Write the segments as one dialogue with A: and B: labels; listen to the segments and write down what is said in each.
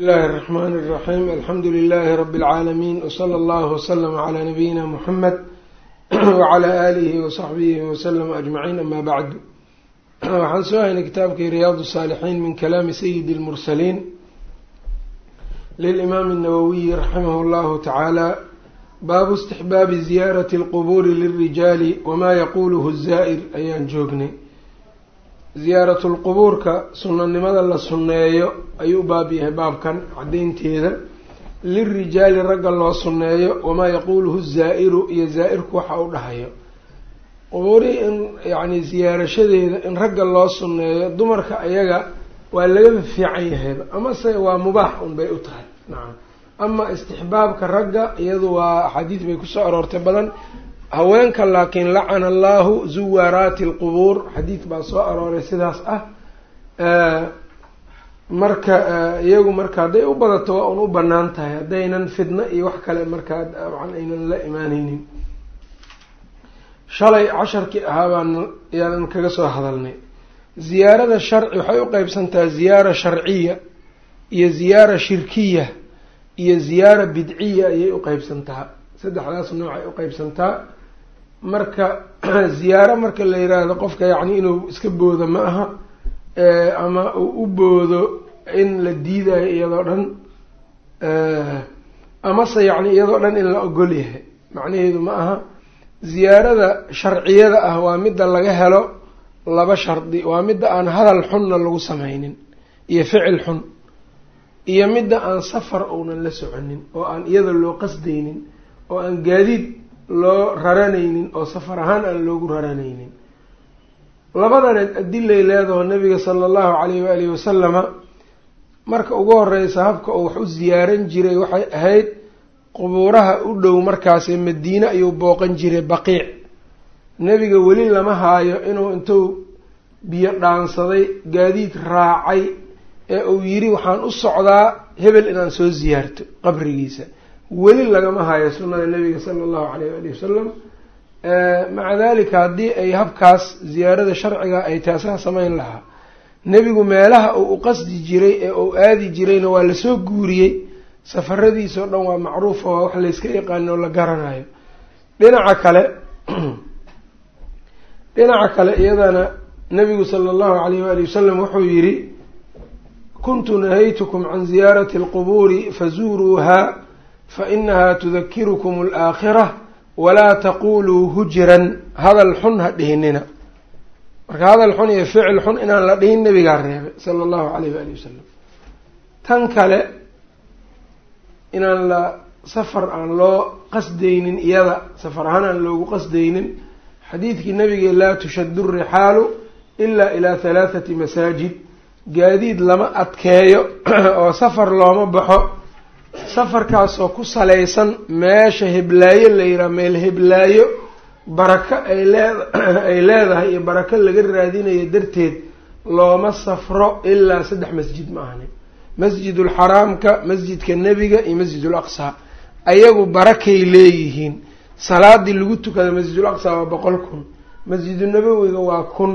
A: bismillahi raxmaani raxiim alxamdu lilahi rabi lcaalamiin wsala allahu waslama calaa nabiyina muxamed wacalaa aalihi wasaxbihi wasalama ajmaciin amaa bacdu waxaan soo haynay kitaabkii riyaadu saalixiin min kalaami sayidi lmursaliin lilimaami nawowiyi raximah llahu tacaala baabu istixbaabi ziyaarati lqubuuri lirijaali wamaa yaquuluhu zaa'ir ayaan joognay ziyaaratu lqubuurka sunanimada la sunneeyo ayuu baab yahay baabkan caddaynteeda. Lirijaali ragga loo sunneeyo wamaa yaquuluhu zaa-iru iyo zaa-irku waxa u dhahayo. Qubuuri in yacni siyaarashadeeda in ragga loo sunneeyo dumarka ayaga waa lagaba fiican yahayba amase waa mubaax un bay u tahay. Nacam ama istixbaabka ragga iyadu waa axaadiis bay ku soo aroortay badan haweenka laakiin lacana allahu zuwaaraati alqubuur. Xadiid baa soo arooray sidaas ah. Marka iyagu marka hadday u badato waa un u bannaan tahay. Haddaynan fidno iyo wax kale markaa dabcan aynan la imaaneynin shalay casharkii ahaa baan yaanan kaga soo hadalnay. Ziyaarada sharci waxay u qeybsantaha ziyaara sharciya iyo ziyaara shirkiya iyo ziyaara bidciya ayay u qeybsantaha saddexdaas noocay u qeybsantaa marka ziyaaro marka la yiraahdo qofka yacni inuu iska boodo ma aha ama uu u boodo in la diidayo iyadoo dhan amase yacni iyadoo dhan in la ogol yahay. Macnaheedu ma aha. Ziyaarada sharciyada ah waa midda laga helo laba shardi. Waa midda aan hadal xunna lagu sameynin iyo ficil xun iyo midda aan safar uunan la soconin oo aan iyada loo qasdaynin oo aan gaadiid loo raranaynin oo safar ahaan aan loogu raranaynin. Labadaneed adilay leedaho nabiga sala allahu calayh waalihi wasalama marka ugu horeysa habka uu wax u ziyaaran jiray waxay ahayd qubuuraha u dhow markaasi madiine ayuu booqan jiray baqiic. Nebiga weli lama haayo inuu intuu biyo dhaansaday gaadiid raacay ee uu yidhi waxaan u socdaa hebel inaan soo ziyaarto qabrigiisa weli lagama hayo sunnada nabiga sala allahu calayh waalihi wasalam maca dalika haddii ay habkaas ziyaarada sharciga ay taasaa samayn lahaa. Nebigu meelaha uu u qasdi jiray ee uu aadi jirayna waa la soo guuriyey. Safaradiisao dhan waa macruufa waa wax layska yaqaano oo la garanayo. Dhinaca kale dhinaca kale iyadana nabigu sala allahu calayh waali wasalam wuxuu yidhi kuntu nahaytukum can ziyaarati alqubuuri fazuuruuha fainaha tudakirukum alaakhira walaa taquluu hujran hadal xun ha dhihinina marka hadal xun iyo ficil xun inaan la dhihin nabigaa reebay sala allahu calayh waali wasalam tan kale inaan la safar aan loo qasdaynin iyada safar ahaan aan loogu qasdaynin xadiidkii nabiga laa tushaddu rixaalu ilaa ilaa halaathati masaajid gaadiid lama adkeeyo oo safar looma baxo safarkaasoo ku salaysan meesha heblaayo la yihaha meel heblaayo barako ay lee ay leedahay iyo barako laga raadinayo darteed looma safro ilaa saddex masjid ma ahni masjidulxaraamka masjidka nebiga iyo masjidul aqsaa ayagu barakay leeyihiin. Salaadii lagu tukada masjidul aqsaa waa boqol kun. Masjidunabowiga waa kun.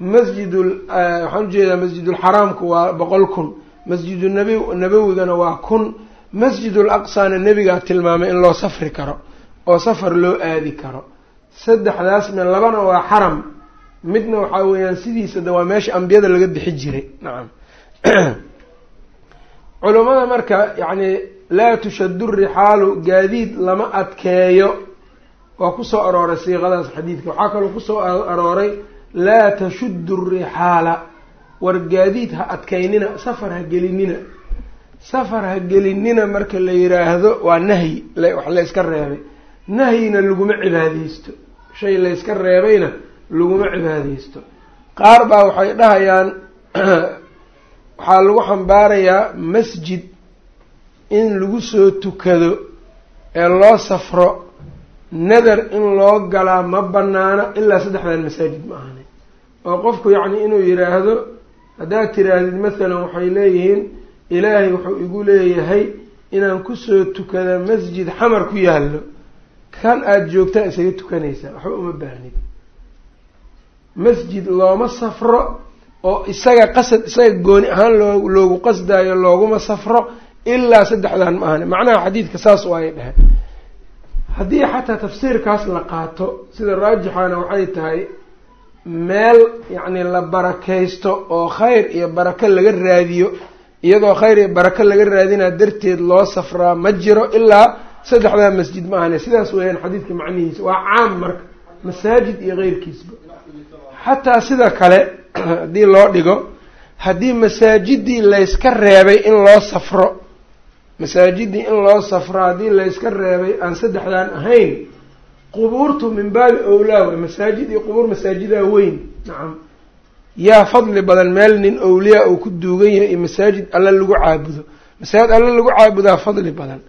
A: Masjidul waxaan u jeedaa masjidulxaraamku waa boqol kun. Masjidunab nabowigana waa kun masjidul aqsaana nebigaa tilmaamay in loo safri karo oo safar loo aadi karo. Saddexdaasna labana waa xaram. Midna waxaa weeyaan sidiisa de waa meesha ambiyada laga bixi jiray nacam culummada marka yacni laa tushaddu rixaalu gaadiid lama adkeeyo. Waa ku soo arooray siiqadaas xadiidka. Waxaa kaloo ku soo arooray laa tashuddu rixaala. War gaadiid ha adkaynina safar ha gelinina safar ha gelinina marka la yiraahdo waa nahyi wax layska reebay. Nahyina laguma cibaadeysto shay layska reebayna laguma cibaadeysto qaar baa waxay dhahayaan waxaa lagu xambaarayaa masjid in lagu soo tukado ee loo safro nadar in loo galaa ma banaana ilaa saddexdan masaajid ma ahani. Oo qofku yacni inuu yiraahdo haddaad tiraahdid mathalan waxay leeyihiin ilaahay wuxuu igu leeyahay inaan ku soo tukada masjid xamar ku yaallo. Kan aada joogtaa isaga tukanaysaa waxba uma baahnid masjid looma safro oo isaga qasad isaga gooni ahaan loo loogu qasdaayo looguma safro ilaa saddexdan ma ahane macnaha xadiidka saas oo ay haddii xataa tafsiirkaas la qaato sida raajixana waxay tahay meel yacni la barakaysto oo khayr iyo barako laga raadiyo iyadoo khayr iyo barako laga raadinaa darteed loo safraa ma jiro ilaa saddexdaa masjid ma ahane sidaas weeyaan xadiidka macnihiisa waa caam marka masaajid iyo keyrkiisba xataa sida kale haddii loo dhigo haddii masaajidii layska reebay in loo safro masaajidii in loo safro haddii layska reebay aan saddexdan ahayn qubuurtu min baabi owlaa masaajid iyo qubuur masaajidaa weyn. Nacam yaa fadli badan meel nin owliyaa uu ku duugan yahay iyo masaajid alla lagu caabudo. Masaajid alla lagu caabudaa fadli badan.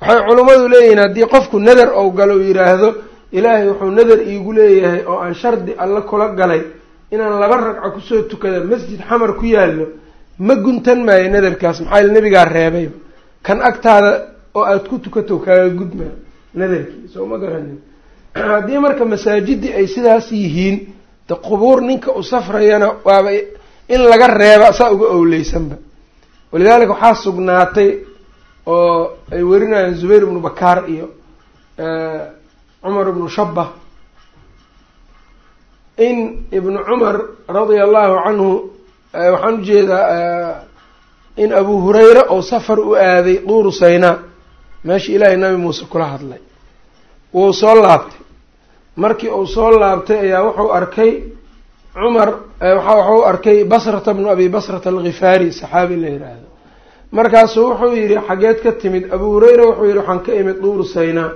A: Waxay culummadu leeyihiin haddii qofku nadar ou galo u yidhaahdo ilaahay wuxuu nadar iigu leeyahay oo aan shardi alla kula galay inaan laba ragco ku soo tukada masjid xamar ku yaallo ma guntan maayo nadarkaas maxaa yale nabigaa reebayba kan agtaada oo aada ku tukato kaaga gudmaa nadarkii soo ma garanin. Haddii marka masaajidii ay sidaas yihiin de qubuur ninka u safrayana waaba in laga reeba saa uga owleysanba walidaalika waxaa sugnaatay oo ay werinayaan zubayr ibnu bakaar iyo cumar ibnu shabah in ibnu cumar radia allahu canhu waxaan u jeedaa in abu hurayre oo safar u aaday duuru saynaa meesha ilaahay nabi muuse kula hadlay. Wuu soo laabtay markii uu soo laabtay ayaa wuxuu arkay cumar waxuu arkay basrata bnu abi basrata alkhifaari saxaabi la yidhaahdo markaasuu wuxuu yidhi xageed ka timid abu hureyre wuxuu yidhi waxaan ka imid duuru saynaa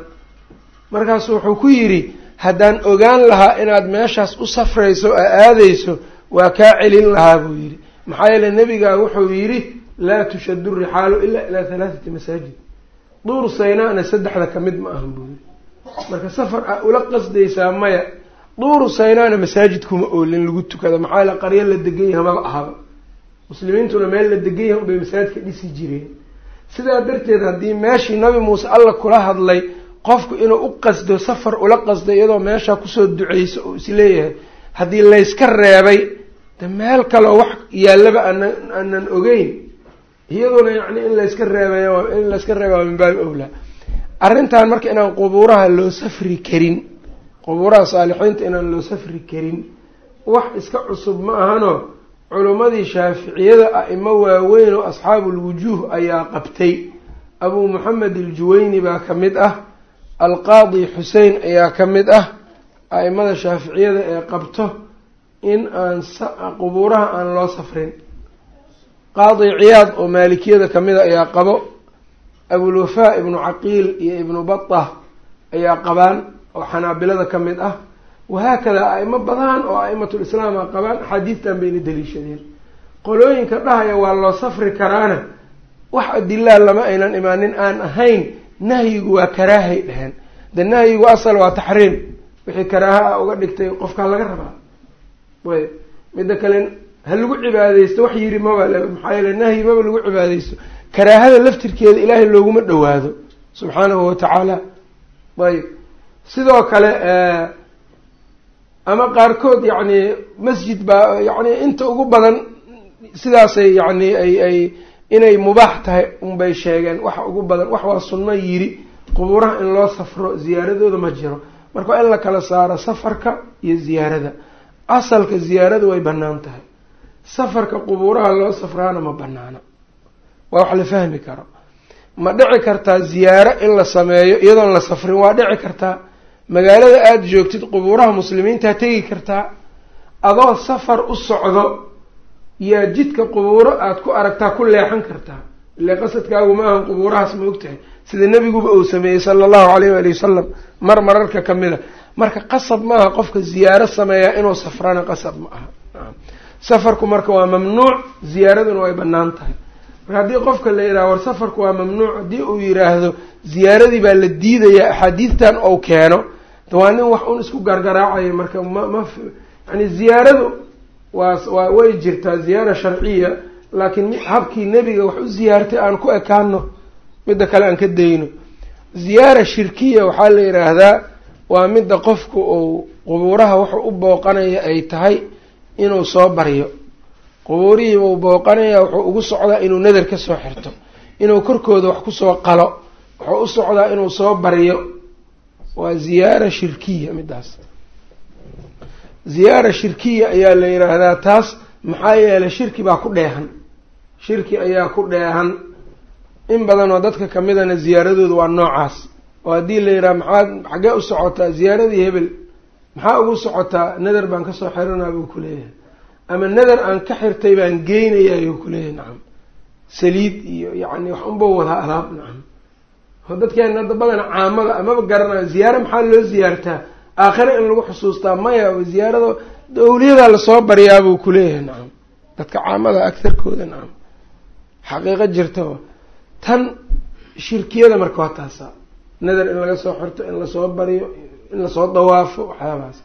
A: markaasuu wuxuu ku yidhi haddaan ogaan lahaa inaad meeshaas u safrayso oo aadayso waa kaa celin lahaa buu yidhi. Maxaa yeele nebigaa wuxuu yidhi laa tushadu rixaalu ilaa ilaa halaathati masaajid. Duur saynaana saddexda ka mid ma ahan buu yidhi marka safar a ula qasdaysaa maya duuru saynaana masaajid kuma oolin lagu tukado maxaa yeele qaryo la degan yaha maba ahaba. Muslimiintuna meel la degan yaha unbay masaajidka dhisi jireen. Sidaa darteed haddii meeshii nabi muuse alla kula hadlay qofku inuu u qasdo safar ula qasdo iyadoo meeshaa ku soo duceyso oo is leeyahay haddii layska reebay de meel kaleo wax yaallaba aanan aanan ogeyn iyaduna yacni in layska reebay in layska reebaya min baabi owlaa arrintan marka inaan qubuuraha loo safri karin qubuuraha saalixiinta inaan loo safri karin wax iska cusub ma ahano. Culimmadii shaaficiyada a-imo waaweyn oo asxaabulwujuuh ayaa qabtay. Abuu moxamed aljuwayni baa ka mid ah. Alqaadi xusein ayaa ka mid ah. A-imada shaaficiyada ee qabto in aan qubuuraha aan loo safrin. Qaadi ciyaad oo maalikiyada ka mid a ayaa qabo abulwafaa ibnu caqiil iyo ibnu batah ayaa qabaan oo xanaabilada ka mid ah. Wahaakada a-imo badan oo a-imatulislaam a qabaan axaadiistan bayna daliishadeen. Qolooyinka dhahaya waa loo safri karaana. Wax adilaa lama aynan imaanin aan ahayn nahyigu waa karaahay dheheen de nahyigu asal waa taxriim. Wixii karaaha a uga dhigtay qofkaa laga rabaa. Ayb midda kale ha lagu cibaadeysto wax yiri maba le maxaa yeele nahyi maba lagu cibaadeysto karaahada laftirkeeda ilaahay looguma dhawaado subxaanahu watacaala ayb. Sidoo kale ama qaarkood yacni masjid baa yacni inta ugu badan sidaasay yacni ay ay inay mubaax tahay unbay sheegeen. Waxa ugu badan wax waa sunno yiri qubuuraha in loo safro ziyaaradooda ma jiro. Marka waa in la kala saaro safarka iyo ziyaarada. Asalka ziyaarada way bannaan tahay. Safarka qubuuraha loo safraana ma banaana waa wax la fahmi karo. Ma dhici kartaa ziyaaro in la sameeyo iyadoon la safrin waa dhici kartaa. Magaalada aada joogtid qubuuraha muslimiintaa tegi kartaa. Adoo safar u socdo yaa jidka qubuuro aada ku aragtaa ku leexan kartaa. Ile qasadkaagu ma ahan qubuurahaas ma ogtahay. Sida nebiguba uu sameeyey sala allahu alayh waali wasalam mar mararka ka mid a. Marka qasab ma aha qofka ziyaaro sameeyaa inuu safrana qasab ma aha. Safarku marka waa mamnuuc ziyaaraduna way bannaan tahay marka haddii qofka la yidhaha war safarku waa mamnuuc haddii uu yidhaahdo ziyaaradii baa la diidayaa axaadiistan ou keeno waa nin wax un isku gargaraacayo marka ma ma yani ziyaaradu waa way jirtaa ziyaara sharciya laakiin habkii nebiga wax u ziyaartay aan ku ekaano midda kale aan ka dayno. Ziyaara shirkiya waxaa la yidhaahdaa waa midda qofku uu qubuuraha wuxuu u booqanaya ay tahay inuu soo baryo qubuurihiibuu booqanaya wuxuu ugu socdaa inuu nadar ka soo xirto inuu korkooda wax ku soo qalo wuxuu u socdaa inuu soo baryo waa ziyaara shirkiya midaas. Ziyaara shirkiya ayaa la yidhaahdaa taas maxaa yeelay shirki baa ku dheehan. Shirki ayaa ku dheehan. In badan oo dadka kamidana ziyaaradooda waa noocaas. Oo haddii la yidhaha maxaad xaggee u socotaa ziyaaradii hebel? Maxaa ugu socotaa? Nadar baan ka soo xiranaa buu kuleeyahay ama nadar aan ka xirtay baan geynayaayuu kuleeyahay nacam saliid iyo yacni wax unba wadaa alaab nacam. Oo dadkeena hadda badan caamada amaba garanayo ziyaaro maxaa loo ziyaartaa? Aakhira in lagu xusuustaa maya ziyaarada awliyadaa la soo baryaabuu kuleeyahay nacam. Dadka caamada agtarkooda nacam xaqiiqo jirta tan shirkiyada marka waa taasa. Nadar in laga soo xirto in la soo baryo in la soo dawaafo waxyaabahaas.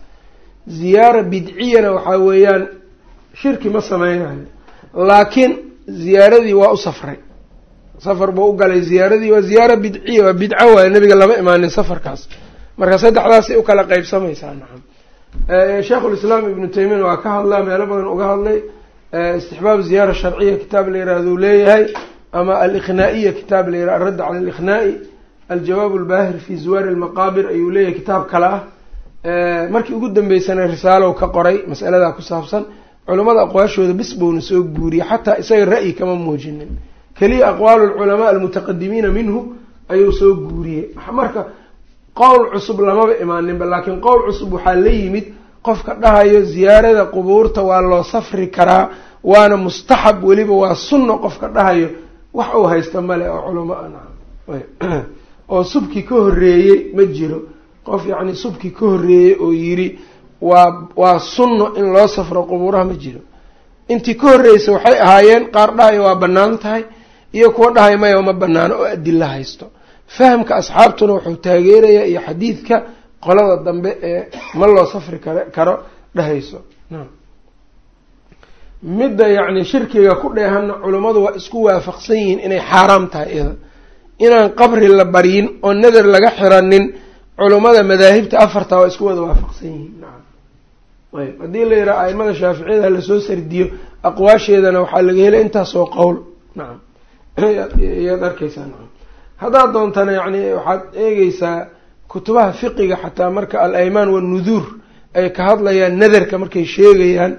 A: Ziyaara bidciyana waxaa weeyaan shirki ma sameynayo laakiin ziyaaradii waa u safray. Safar buu u galay. Ziyaaradii waa ziyaara bidciya waa bidco waayo. Nabiga lama imaanin safarkaas. Marka saddexdaasay u kala qeybsamaysaa nacam sheikhulislaam ibnu taymiyana waa ka hadlaa meelo badan uga hadlay. Istixbaab ziyaara sharciya kitaab la yirahduu leeyahay ama aliqhnaa'iya kitaab la yirah alradd cala aliqhnaa'i aljawaab albaahir fi zuwaari almaqaabir ayuu leeyahay kitaab kale ah. Markii ugu dambeysana risaalow ka qoray masaladaa ku saabsan culamada aqwaashooda bis buuna soo guuriyey xataa isaga ra'yi kama muujinin. Keliya aqwaalu lculamaa almutaqadimiina minhu ayuu soo guuriyey. Marka qowl cusub lamaba imaaninba laakiin qowl cusub waxaa la yimid qofka dhahayo ziyaarada qubuurta waa loo safri karaa waana mustaxab weliba waa sunno qofka dhahayo. Wax uu haysta male oo culama oo subki ka horreeyey ma jiro. Qof yacni subki ka horreeyey oo yiri waa waa sunno in loo safro qubuuraha ma jiro. Intii ka horreysa waxay ahaayeen qaar dhahayo waa bannaan tahay iyo kuwa dhahayo maya ma banaano oo adilla haysto. Fahamka asxaabtuna wuxuu taageerayaa iyo xadiidka qolada dambe ee ma loo safri kar karo dhahayso. Midda yacni shirkiga ku dheehanna culummadu waa isku waafaqsan yihiin inay xaaraam tahay iyada. Inaan qabri la baryin oo nadar laga xiranin culummada madaahibta afarta waa isku wada waafaqsan yihiin ayb. Haddii la yidhaha aimada shaaficiyada la soo sardiyo aqwaasheedana waxaa laga helay intaasoo qowl. Nacam iyaad arkeysaa nacam haddaad doontana yacni waxaad eegeysaa kutubaha fiqiga xataa marka al-aymaan wanuduur ay ka hadlayaan nadarka markay sheegayaan.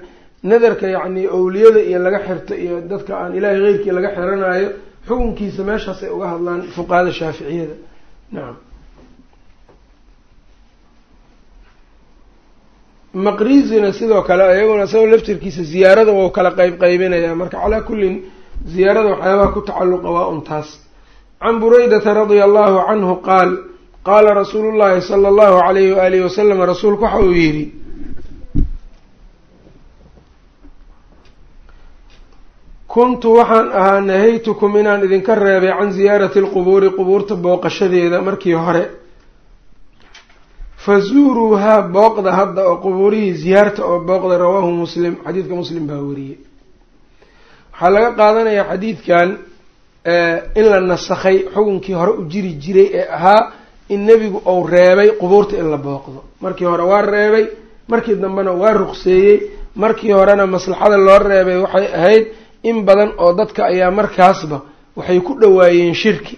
A: Nadarka yacni owliyada iyo laga xirto iyo dadka aan ilaahay keyrkii laga xiranayo xukunkiisa meeshaasay uga hadlaan fuqahada shaaficiyada. Nacam maqrizina sidoo kale iyaguna isagoo laftirkiisa ziyaarada wau kala qeyb qaybinaya marka calaa kullin ziyaarada waxyaabaha ku tacalluqa waa un taas can buraydata radia allahu canhu qaal qaala rasuulu llahi sala allahu alayhi waalihi wasalam rasuulku waxa uu yidhi kuntu waxaan ahaa nahaytukum inaan idinka reebay can ziyaarati alqubuuri qubuurta booqashadeeda markii hore fazuuruuhaa booqda hadda oo qubuurihii ziyaarta oo booqda rawaahu muslim xadiidka muslim baa wariyey. Waxaa laga qaadanayaa xadiidkan in la nasakhay xukunkii hore u jiri jiray ee ahaa in nebigu uu reebay qubuurta in la booqdo. Markii hore waa reebay markii dambena waa ruqseeyey markii horena maslaxada loo reebay waxay ahayd in badan oo dadka ayaa markaasba waxay ku dhawaayeen shirki.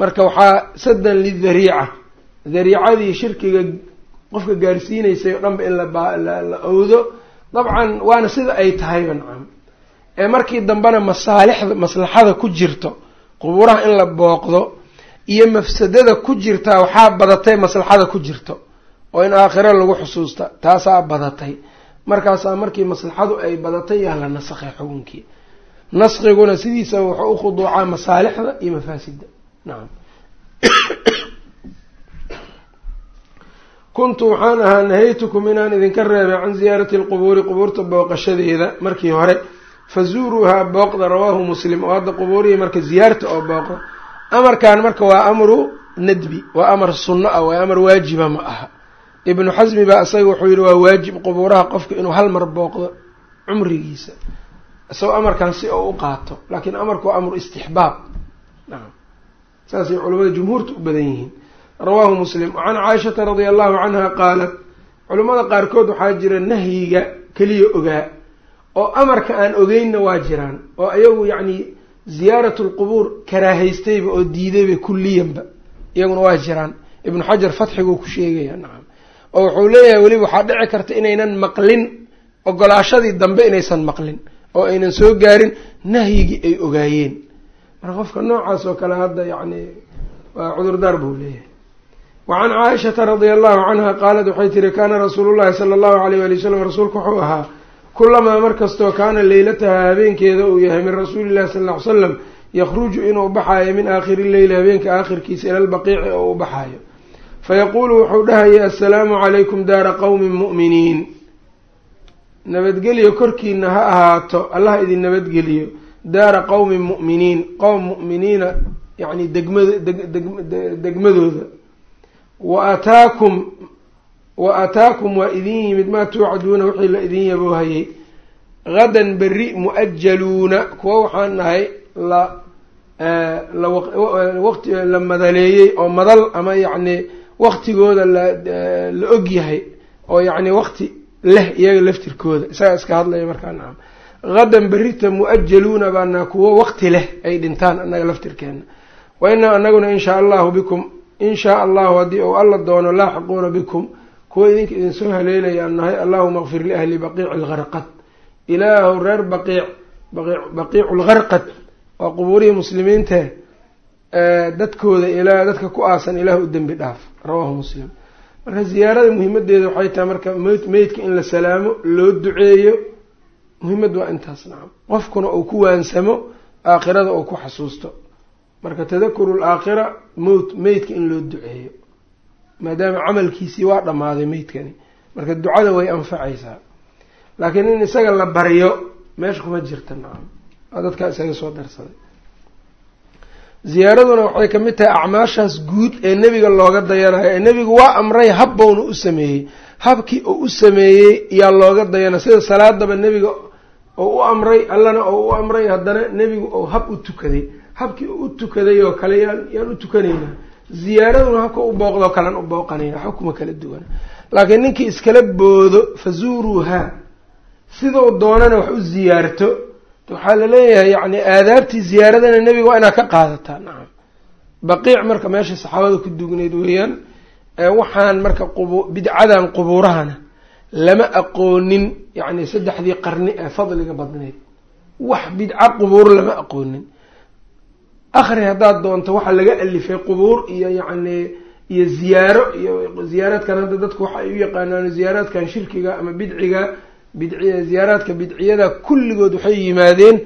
A: Marka waxaa sadan lidariica dariicadii shirkiga qofka gaarsiinaysay oo dhanba in la owdo dabcan waana sida ay tahayba nacam. Ee markii dambena masaalixda maslaxada ku jirto qubuuraha in la booqdo iyo mafsadada ku jirtaa waxaa badatay maslaxada ku jirto oo in aakhiro lagu xusuusta taasaa badatay. Markaasaa markii maslaxadu ay badatay yaa la nasakhay xukunkii. Naskiguna wuxuu u khuduucaa masaalixda iyo mafaasida nacam kuntu waxaan ahaa nahaytukum inaan idinka reebay can ziyaarati alqubuuri qubuurta booqashadeeda markii hore fazuuruuhaa booqda rawaahu muslim oo hadda qubuurihii marka ziyaarta oo booqo amarkan marka waa amru nadbi waa amar sunno ah waa amar waajiba ma aha. Ibnu xasmi baa isaga wuxuu yihi waa waajib qubuuraha qofka inuu hal mar booqdo cumrigiisa isagoo amarkan si oo u qaato laakiin amarku waa amru istixbaab. Saasay culamada jumhuurta u badan yihiin rawaahu muslim. Can caaishata radia allahu canha qaalat culimmada qaarkood waxaa jira nahyiga keliya ogaa oo amarka aan ogeynna waa jiraan oo iyagu yacni ziyaarat lqubuur karaahaystayba oo diidayba kulliyanba iyaguna waa jiraan. Ibnu xajar fatxiguu ku sheegaya nacam oo wuxuu leeyahay weliba waxaa dhici karta inaynan maqlin ogolaashadii dambe inaysan maqlin oo aynan soo gaarin nahyigii ay ogaayeen. Marka qofka noocaas oo kale hadda yacni waa cudurdaar buu leeyahay wa can caaishata radia allahu canha qaalat waxay tiri kaana rasuulu llahi sala allahu alayh wali wasalam rasuulku wuxuu ahaa kulamaa markastoo kaana leylataha habeenkeeda uu yahay min rasuuli llahi sala ll ly slam yakhruju inuu baxaayo min aakhiri leyli habeenka aakhirkiisa ila lbaqiici oo u baxaayo fayaquulu wuxuu dhahayay assalaamu calaykum daara qowmin mu'miniin nabadgelyo korkiina ha ahaato allah idin nabadgeliyo daara qowmin mu'miniin qowm mu'miniina yacni degmad degmadooda wa ataakum wa ataakum waa idin yimid maa tuucaduuna wixii la idin yaboohayay. Hadan berri mu'ajaluuna kuwa waxaan nahay la lawaqti la madaleeyey oo madal ama yacni waqtigooda la og yahay oo yacni waqti leh iyaga laftirkooda. Isagaa iska hadlaya markaa nacam hadan berrita mu'ajaluuna baana kuwo waqti leh ay dhintaan annaga laftirkeena wa inaa anaguna in shaa allahu bikum in shaa allahu haddii uu alla doono laaxiquuna bikum kuwa idinka idin soo haleelayaan nahay allahuma kfir liahli baqiici lgarqad ilaahu reer baqiic baqiicu lgarqad waa qubuurihii muslimiinta dadkooda ilaa dadka ku aasan ilaah u dembi dhaaf rawaahu muslim. Marka ziyaarada muhimadeeda waxay tahay marka meydka in la salaamo loo duceeyo muhimad waa intaas nacam qofkuna uu ku waansamo aakhirada uu ku xasuusto marka tadakuru laakhira mowt meydka in loo duceeyo. Maadaama camalkiisii waa dhammaaday meydkani marka ducada way anfacaysaa. Laakiin in isaga la baryo meesha kuma jirta nacam. Dadkaa isaga soo darsaday. Ziyaaraduna waxay ka mid tahay acmaashaas guud ee nebiga looga dayanayo. Ee nebigu waa amray habbowna u sameeyey. Habkii uu u sameeyey yaa looga dayana sida salaadaba nebiga oo u amray allana oo u amray haddana nebigu oo hab u tukaday habkii u tukaday oo kale yaan yaan u tukanaynaa. Ziyaaraduna habka u booqdoo kalean u booqanayna waxba kuma kala duwana laakiin ninkii iskala boodo fazuuruuhaa sidau doonana wax u ziyaarto waxaa la leeyahay yani aadaabtii ziyaaradana nebiga waa inaad ka qaadataa. Nacam baqiic marka meesha saxaabada ku dugnayd weeyaan waxaan marka qub bidcadan qubuurahana lama aqoonin yacni saddexdii qarni ee fadliga badnayd. Wax bidco qubuur lama aqoonin akri haddaad doonto waxaa laga alifay qubuur iyo yacni iyo ziyaaro iyo ziyaaraadkan hadda dadku waxa ay u yaqaanaan ziyaaraadkan shirkiga ama bidciga bidci ziyaaraadka bidciyada kulligood waxay yimaadeen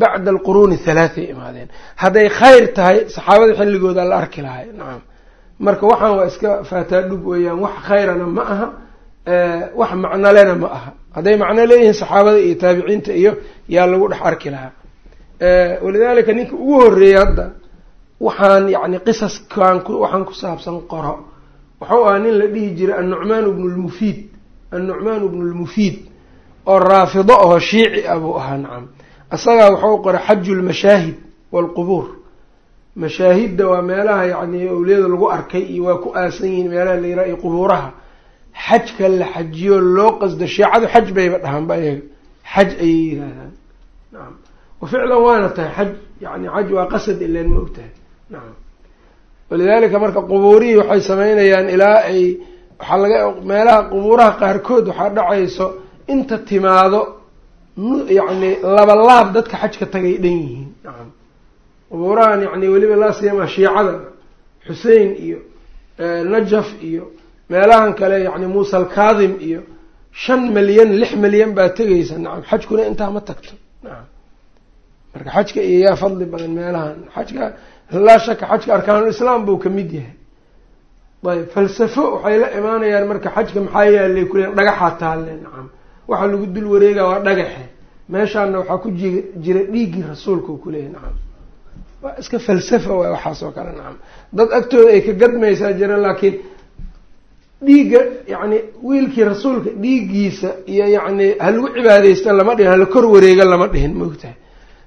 A: bacda alquruuni halaathay imaadeen hadday khayr tahay saxaabada xilligooda la arki lahay nacam marka waxaan waa iska faataa dhug weeyaan wax khayrana ma aha wax macnolena ma aha. Hadday macno leeyihiin saxaabada iyo taabiciinta iyo yaa lagu dhex arki lahaa walidaalika ninka ugu horreeyey hadda waxaan yacni qisaskan waxaan ku saabsan qoro. Wuxuu ahaa nin la dhihi jiray annucmaan bnu lmufiid annucmaan bnu lmufiid oo raafido oo shiici ah buu ahaa nacam. Isagaa wuxuu qoray xaju lmashaahid waalqubuur mashaahidda waa meelaha yacni awliyada lagu arkay iyo waa ku aasan yihiin meelaha la yiraha iyo qubuuraha. Xajka la xajiyo loo qasdo shiicadu xaj bayba dhahaanba iyaga xaj ayay yihaahdaan nacam ficlan waana tahay xaj yani xaj waa qasad ileen ma ogtahay nacam walidaalika marka qubuurihii waxay sameynayaan ilaa ay waxaa laga meelaha qubuuraha qaarkood waxaa dhacayso inta timaado yacni labalaab dadka xajka tagay dhan yihiin nacam qubuurahan yacni weliba laa siyama shiicada xusein iyo najaf iyo meelahan kale yacni muuse alkaadim iyo shan milyan lix milyan baa tegaysa nacam xajkuna intaa ma tagto marka xajka iyo yaa fadli badan meelahan xajka laa shaka xajka arkaanulislaam buu ka mid yahay. Ayb falsafo waxay la imaanayaan marka xajka maxaa yaalay kuleeyan dhagaxaa taalle nacam waxaa lagu dul wareegaa waa dhagaxe. Meeshaana waxaa ku ji jira dhiiggii rasuulka u kuleeyahy nacam waa iska falsafa waay waxaas oo kale nacam dad agtooda ay ka gadmaysaa jira laakiin dhiigga yacni wiilkii rasuulka dhiiggiisa iyo yacni halagu cibaadeysta lama dhihin hala kor wareega lama dhihin maogtahay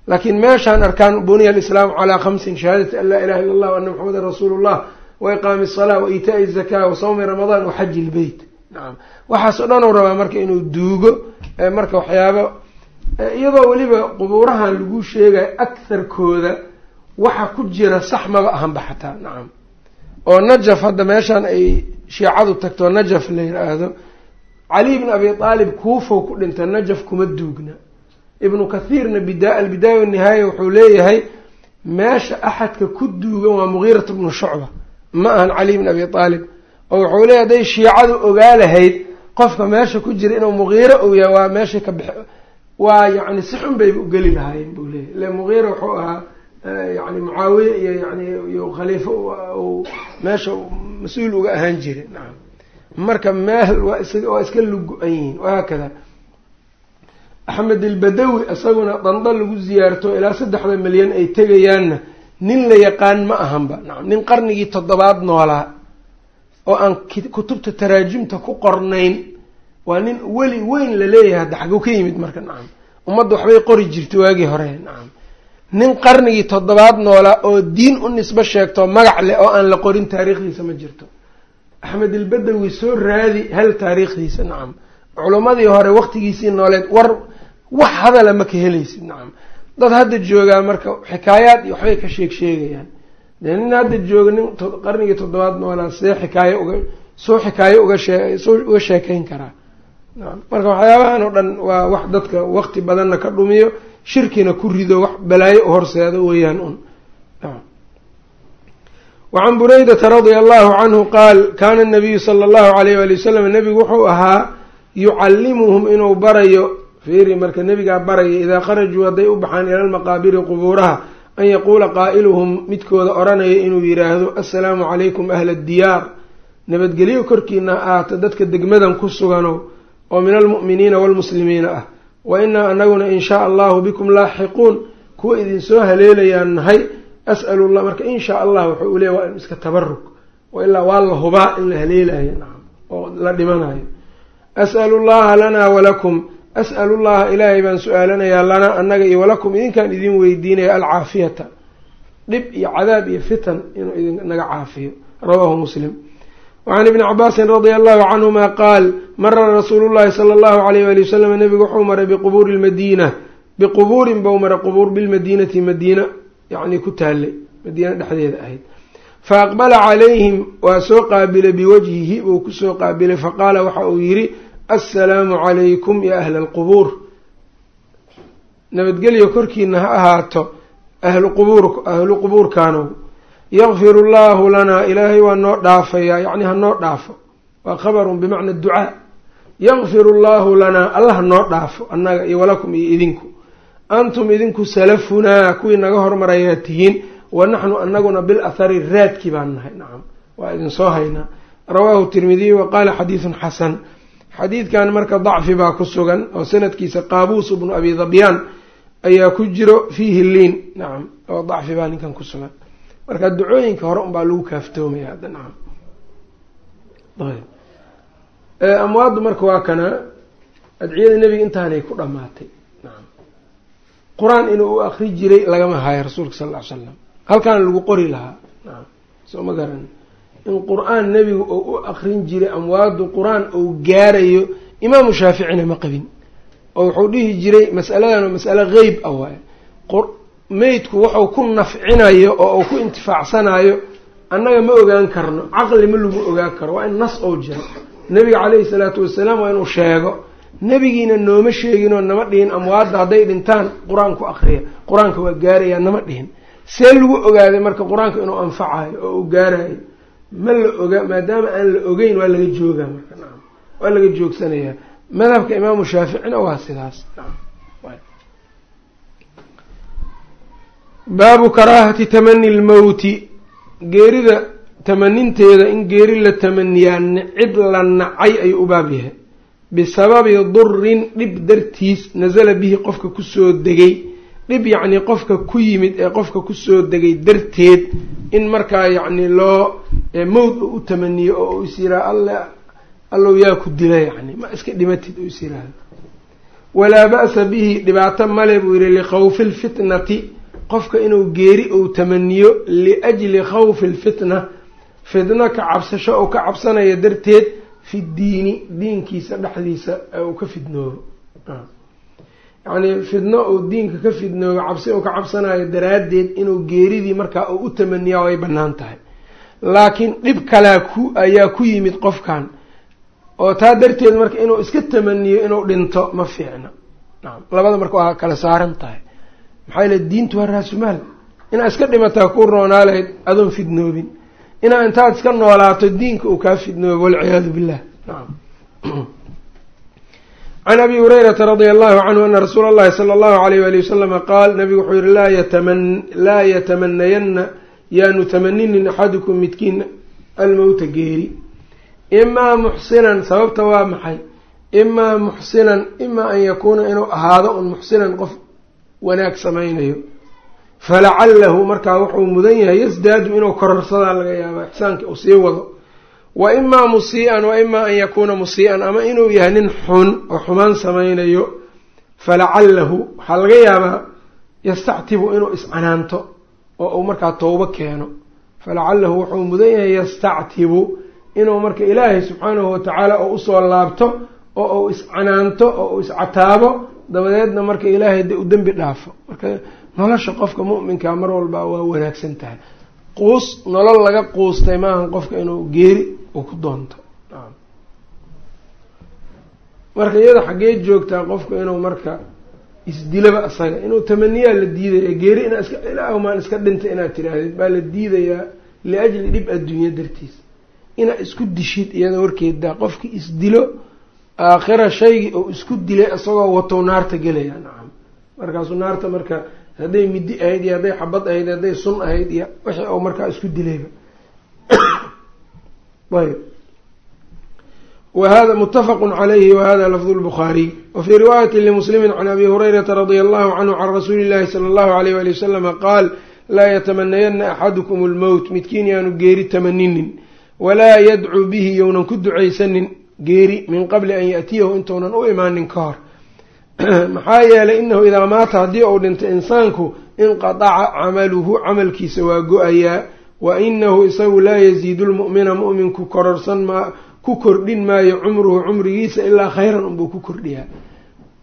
A: laakiin meeshaan arkaan buniya alislaamu calaa khamsin shahaadati an laa ilaha illa allah ana maxamedan rasuulu llah wa iqaami asalaa wa iitaai azakaa wa sawmi ramadaan wa xaji ilbeyt nacam waxaas dhan uu rabaa marka inuu duugo marka waxyaabo iyadoo weliba qubuurahan lagu sheegayo akharkooda waxa ku jira sax maba ahanba xataa. Nacam oo najaf hadda meeshan ay shiicadu tagto najaf la yidhaahdo cali bn abi aalib kuufow ku dhinta najaf kuma duugna ibnu kathiirna bida albidaaya wanihaaya wuxuu leeyahay meesha axadka ku duugan waa mugiirat bnu shucba. Ma ahan cali bn abi aalib oo wuxuu leeyahy hadday shiicadu ogaa lahayd qofka meesha ku jira inuu mugiiro ou yahay waa meeshay ka bix waa yani si xun bayba ugeli lahaayeen buu leeyahy ile mugiira wuxuu ahaa yani mucaawiye iyo yani iyo khaliifo meesha mas'uul uga ahaan jiray. Nacam marka meel waa is waa iska lugu-an yihiin wahaakada axmed ilbadawi isaguna danda lagu ziyaarto ilaa saddexda milyan ay tegayaanna nin la yaqaan ma ahanba. Nacam nin qarnigii toddobaad noolaa oo aan kutubta taraajimta ku qornayn waa nin weli weyn la leeyahay hadda xaguu ka yimid marka. Nacam ummadda waxbay qori jirtay waagii hore. Nacam nin qarnigii toddobaad noolaa oo diin u nisbo sheegto magac leh oo aan la qorin taariikhdiisa ma jirto. Axmed ilbadawi soo raadi hal taariikhdiisa. Nacam culimmadii hore waqtigiisii nooleed war wax hadala ma ka helaysid nacam. Dad hadda joogaa marka xikaayaad iyo waxbay ka sheeg sheegayaan. Dee nin hadda jooga nin qarnigii toddobaad noolaa see xikaayo uga soo xikaayo uga shee soo uga sheekayn karaa. Nacam. Marka waxyaabahan oo dhan waa wax dadka waqti badanna ka dhumiyo shirkina ku rido wax balaayo u horseeda weeyaan un. Wacan buraydata radia allahu canhu qaal kaana nabiyu sala allahu alayh wali wasalam nebigu wuxuu ahaa yucallimuhum inuu barayo fiiri marka nebigaa baraya idaa kharajuu hadday u baxaan ila lmaqaabiri qubuuraha an yaquula qaa'iluhum midkooda odhanaya inuu yidhaahdo assalaamu calaykum ahla addiyaar nabadgelyo korkiina ahaato dadka degmadan ku suganow oo min almu'miniina waalmuslimiina ah. Wa inaa anaguna in shaa allahu bikum laaxiquun kuwa idin soo haleelayaan nahay as'alu llah marka in shaa allah wuxuu u leeya waa in iska tabarug ilaa waa la hubaa in la haleelayo oo la dhimanayo. As'alu llaha lanaa walakum as'alu llaha ilaahay baan su'aalanayaa lanaa annaga iyo walakum idinkaan idin weydiinaya alcaafiyata. Dhib iyo cadaab iyo fitan inuu idinaga caafiyo. Rawaahu muslim. Wacan ibni cabaasin radia allahu canhuma qaal mara rasuulu llahi sala allahu alayh wali wasalam nebigu wuxuu maray biqubuuri lmadiina biqubuurin bau maray qubuur bilmadiinati madiina yacni ku taallay madiina dhexdeeda ahayd. Fa aqbala calayhim waa soo qaabilay biwajhihi buu ku soo qaabilay faqaala waxa uu yidhi assalaamu calaykum ya ahla alqubuur nabadgelyo korkiina ha ahaato ahlu qubuur ahlu qubuurkaanow yakfiru llaahu lanaa ilaahay waa noo dhaafayaa yacni ha noo dhaafo. Waa khabarun bimacna ducaa. Yakfiru llaahu lanaa allah noo dhaafo annaga iyo walakum iyo idinku. Antum idinku salafunaa kuwii naga hormarayaa tihiin. Wa naxnu anaguna bil athari raadkii baan nahay. Nacam waa idin soo haynaa. Rawaahu tirmidiy wa qaala xadiidun xasan xadiidkan marka dacfi baa ku sugan oo sanadkiisa qaabuus bnu abi dabyaan ayaa ku jiro fiihi liin nacam oo dacfi baa ninkan ku sugan. Marka ducooyinka hore unbaa lagu kaaftoomaya hadda nacam amwaaddu marka waa kana adciyada nebiga intaanay ku dhammaatay nacam qur'aan inuu u akri jiray lagama haayo rasuulka sal ll ly slam halkaana lagu qori lahaa. Nacam soo ma garan in qur'aan nebigu uu u akrin jiray amwaaddu qur'aan uu gaarayo imaamu shaaficina ma qabin. Oo wuxuu dhihi jiray masaladan waa masale qeyb ah waaye. Meydku wuxuu ku nafcinayo oo uu ku intifaacsanayo annaga ma ogaan karno. Caqli ma lagu ogaan karo. Waa in nas ou jiro. Nebiga caleyhi salaatu wasalaam waa inuu sheego nebigiina nooma sheeginoo nama dhihin amwaadda hadday dhintaan qur'aanku akriya qur'aanka waa gaarayaa nama dhihin. See lagu ogaaday marka qur'aanka inuu anfacayo oo uu gaarayo ma la oga maadaama aan la ogeyn waa laga joogaa marka nacam waa laga joogsanayaa. Madhabka imaamu shaaficina waa sidaas. Baabu karaahati tamani lmowti geerida tamaninteeda in geeri la tamaniyaa nicid la nacay ayuu u baab yahay. Bisababi durin dhib dartiis nasala bihi qofka ku soo degay. Dhib yacnii qofka ku yimid ee qofka ku soo degay darteed in markaa yacni loo mowd u tamaniyo oo is yiraa alle allow yaa ku dila yacni ma iska dhimatid oo is yiraahdo walaa ba'sa bihi dhibaato male buu yihi likhawfi lfitnati qofka inuu geeri uu tamaniyo liajli khawfi lfitna fitna ka cabsasho ou ka cabsanaya darteed fi diini diinkiisa dhexdiisa uu ka fidnoobo yacni fidno uu diinka ka fidnoobo cabsi uu ka cabsanayo daraaddeed inuu geeridii markaa uu u tamaniyaa way bannaan tahay. Laakiin dhib kalaa ku ayaa ku yimid qofkan oo taa darteed marka inuu iska tamaniyo inuu dhinto ma fiicna. Nacam labada marka waa kala saaran tahay. Maxaa yale diintu waa raasumaal. Inaad iska dhimataa ku roonaa lahayd adoon fidnoobin. Inaa intaad iska noolaato diinka uu kaa fidnoobo walciyaadu billah. Nacam can abi hurayrata radia allahu canhu ana rasuula allahi sala allahu alayh wali wasalama qaal nabigu wuxuu yihi laa yataman laa yatamanayanna yaanu tamaninin axadukum midkiin almowta geeri imaa muxsinan sababta waa maxay imaa muxsinan imaa an yakuuna inuu ahaado un muxsinan qof wanaag samaynayo falacalahu markaa wuxuu mudan yahay yasdaadu inuu kororsadaa laga yaaba ixsaanka uu sii wado wa imaa musii-an wa imaa an yakuuna musii-an ama inuu yahay nin xun oo xumaan samaynayo falacalahu waxaa laga yaabaa yastactibu inuu iscanaanto oo uu markaa towbo keeno. Falacalahu wuxuu mudan yahay yastactibu inuu marka ilaahay subxaanahu watacaala oo u soo laabto oo uu iscanaanto oo uu iscataabo dabadeedna marka ilaahay de u dembi dhaafo. Marka nolosha qofka mu'minkaa mar walba waa wanaagsan tahay. Quus nolol laga quustay maahan qofka inuu geeri uu ku doonto. Marka iyada xaggee joogtaa qofku inuu marka isdilaba isaga inuu tamaniyaa la diidaya geeri inaa iska ilaahumaan iska dhintay inaad tidhaahdid baa la diidayaa liajli dhib adduunya dartiis. Inaad isku dishid iyada warkeedaa qofkii isdilo aakhira shaygii oo isku dilay isagoo watow naarta gelaya nacam markaasuu naarta marka hadday midi ahayd iyo hadday xabad ahayd hadday sun ahayd iyo wixii uu markaa isku dilayba ayb wa hada mutafaqu calayhi wahada lafdu lbukhaariy wafii riwaayati limuslimi can abi hurayrata radia allahu canhu can rasuuli illahi sala allahu alayh wali wasalama qaal laa yatamanayana axadukum lmowt midkiin yaanu geeri tamaninin walaa yadcuu bihi younan ku ducaysanin geeri min qabli an yaatiyahu intuunan u imaanin ka hor maxaa yeelay inahu idaa maata haddii uu dhinto insaanku inqadaca camaluhu camalkiisa waa go'ayaa wa inahu isagu laa yaziidu lmu'mina mu'minku kororsan maa ku kordhin maayo cumruhu cumrigiisa ilaa khayran unbuu ku kordhiyaa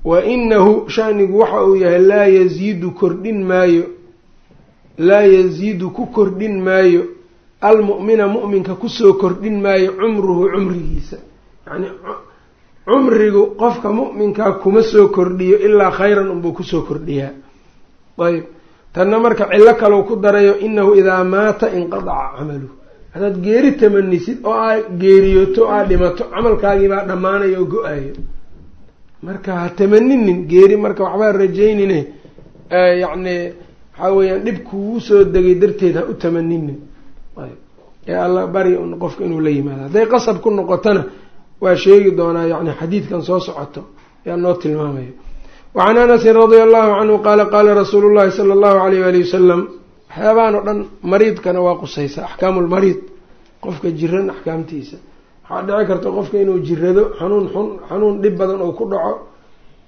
A: wa inahu shanigu waxa uu yahay laa yaziidu kordhin maayo laa yaziidu ku kordhin maayo almu'mina mu'minka ku soo kordhin maayo cumruhu cumrigiisa yani cumrigu qofka mu'minkaa kuma soo kordhiyo ilaa khayran unbuu ku soo kordhiyaa ayb tanna marka cillo kalau ku darayo inahu idaa maata inqadaca camaluhu haddaad geeri tamanisid oo aa geeriyooto aa dhimato camalkaagii baa dhammaanaya oo go'ayo marka ha tamaninin geeri marka waxbaa rajaynine yacni waxaa weeyaan dhib kugu soo degay darteed ha u tamaninin. Ee alla bari un qofka inuu la yimaado. Hadday qasab ku noqotona waa sheegi doonaa yani xadiidkan soo socoto. Ayaa noo tilmaamaya wacan anasin radia allahu canhu qaala qaala rasuulu llahi sala allahu alayh ali wasalam waxyaabahan oo dhan mariidkana waa qusaysa axkaamu lmariid qofka jiran axkaamtiisa waxaa dhici karta qofka inuu jirado xanuun xun xanuun dhib badan oo ku dhaco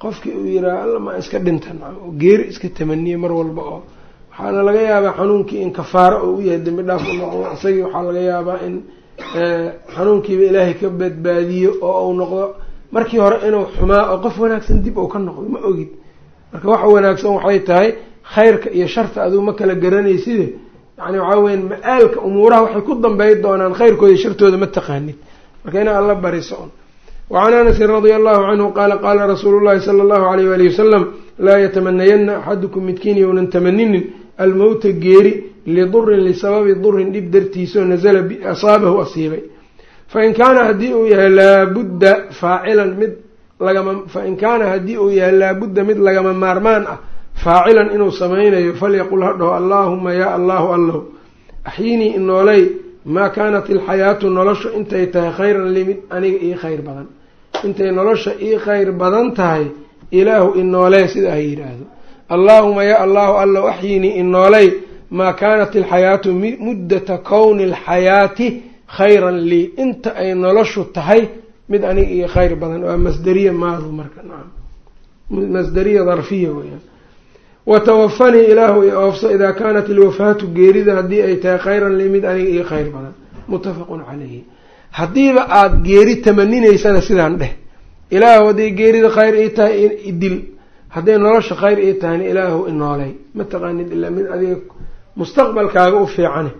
A: qofkii uu yiraa alla ma iska dhintan oo geeri iska tamaniye mar walba oo waxaana laga yaabaa xanuunkii in kafaaro oo u yahay dembi dhaaf u noqdo isagii waxaa laga yaabaa in xanuunkiiba ilaahay ka badbaadiyo oo uu noqdo markii hore inuu xumaa oo qof wanaagsan dib uu ka noqdo ma ogid. Marka waxa wanaagsan waxay tahay khayrka iyo sharta aduu ma kala garanayside. Yani waxaa weya ma-aalka umuuraha waxay ku dambeyn doonaan khayrkooda shartooda ma taqaanid. Marka inaa alla bariso un. Wacan anasin radia allahu canhu qaala qaala rasuulu llahi sala allahu alayh wali wasalam laa yatamanayana axadukum midkiin younan tamaninin. Almowta geeri lidurin lisababi durin dhib dartiisao nazala asaabahu asiibay fain kaana haddii uu yahay laabudda faacilan mid lagama fain kaana haddii uu yahay laabudda mid lagama maarmaan ah faacilan inuu samaynayo falyaqul ha dhaho allaahuma yaa allahu allow axyinii inooley maa kaanat ilxayaatu noloshu intay tahay khayran limid aniga ii khayr badan. Intay nolosha ii khayr badan tahay ilaahu inoolee sida ha yidhaahdo. Allaahuma yaa allahu allow axyinii inooley maa kaanat ilxayaatu muddata kowni alxayaati khayran lii inta ay noloshu tahay mid aniga iyo khayr badan. Waa masderiya maadu marka nacam masderiya darfiya weyaan watawafanii ilaahu i oofso idaa kaanat ilwafaatu geerida haddii ay tahay khayran lii mid aniga iyo khayr badan. Muttafaqun calayhi haddiiba aada geeri tamaninaysana sidaan dheh. Ilaahu hadday geerida khayr ii tahay idil hadday nolosha khayr ii tahayna ilaahu inoolay. Ma taqaanid ilaa mid adiga mustaqbalkaaga u fiicane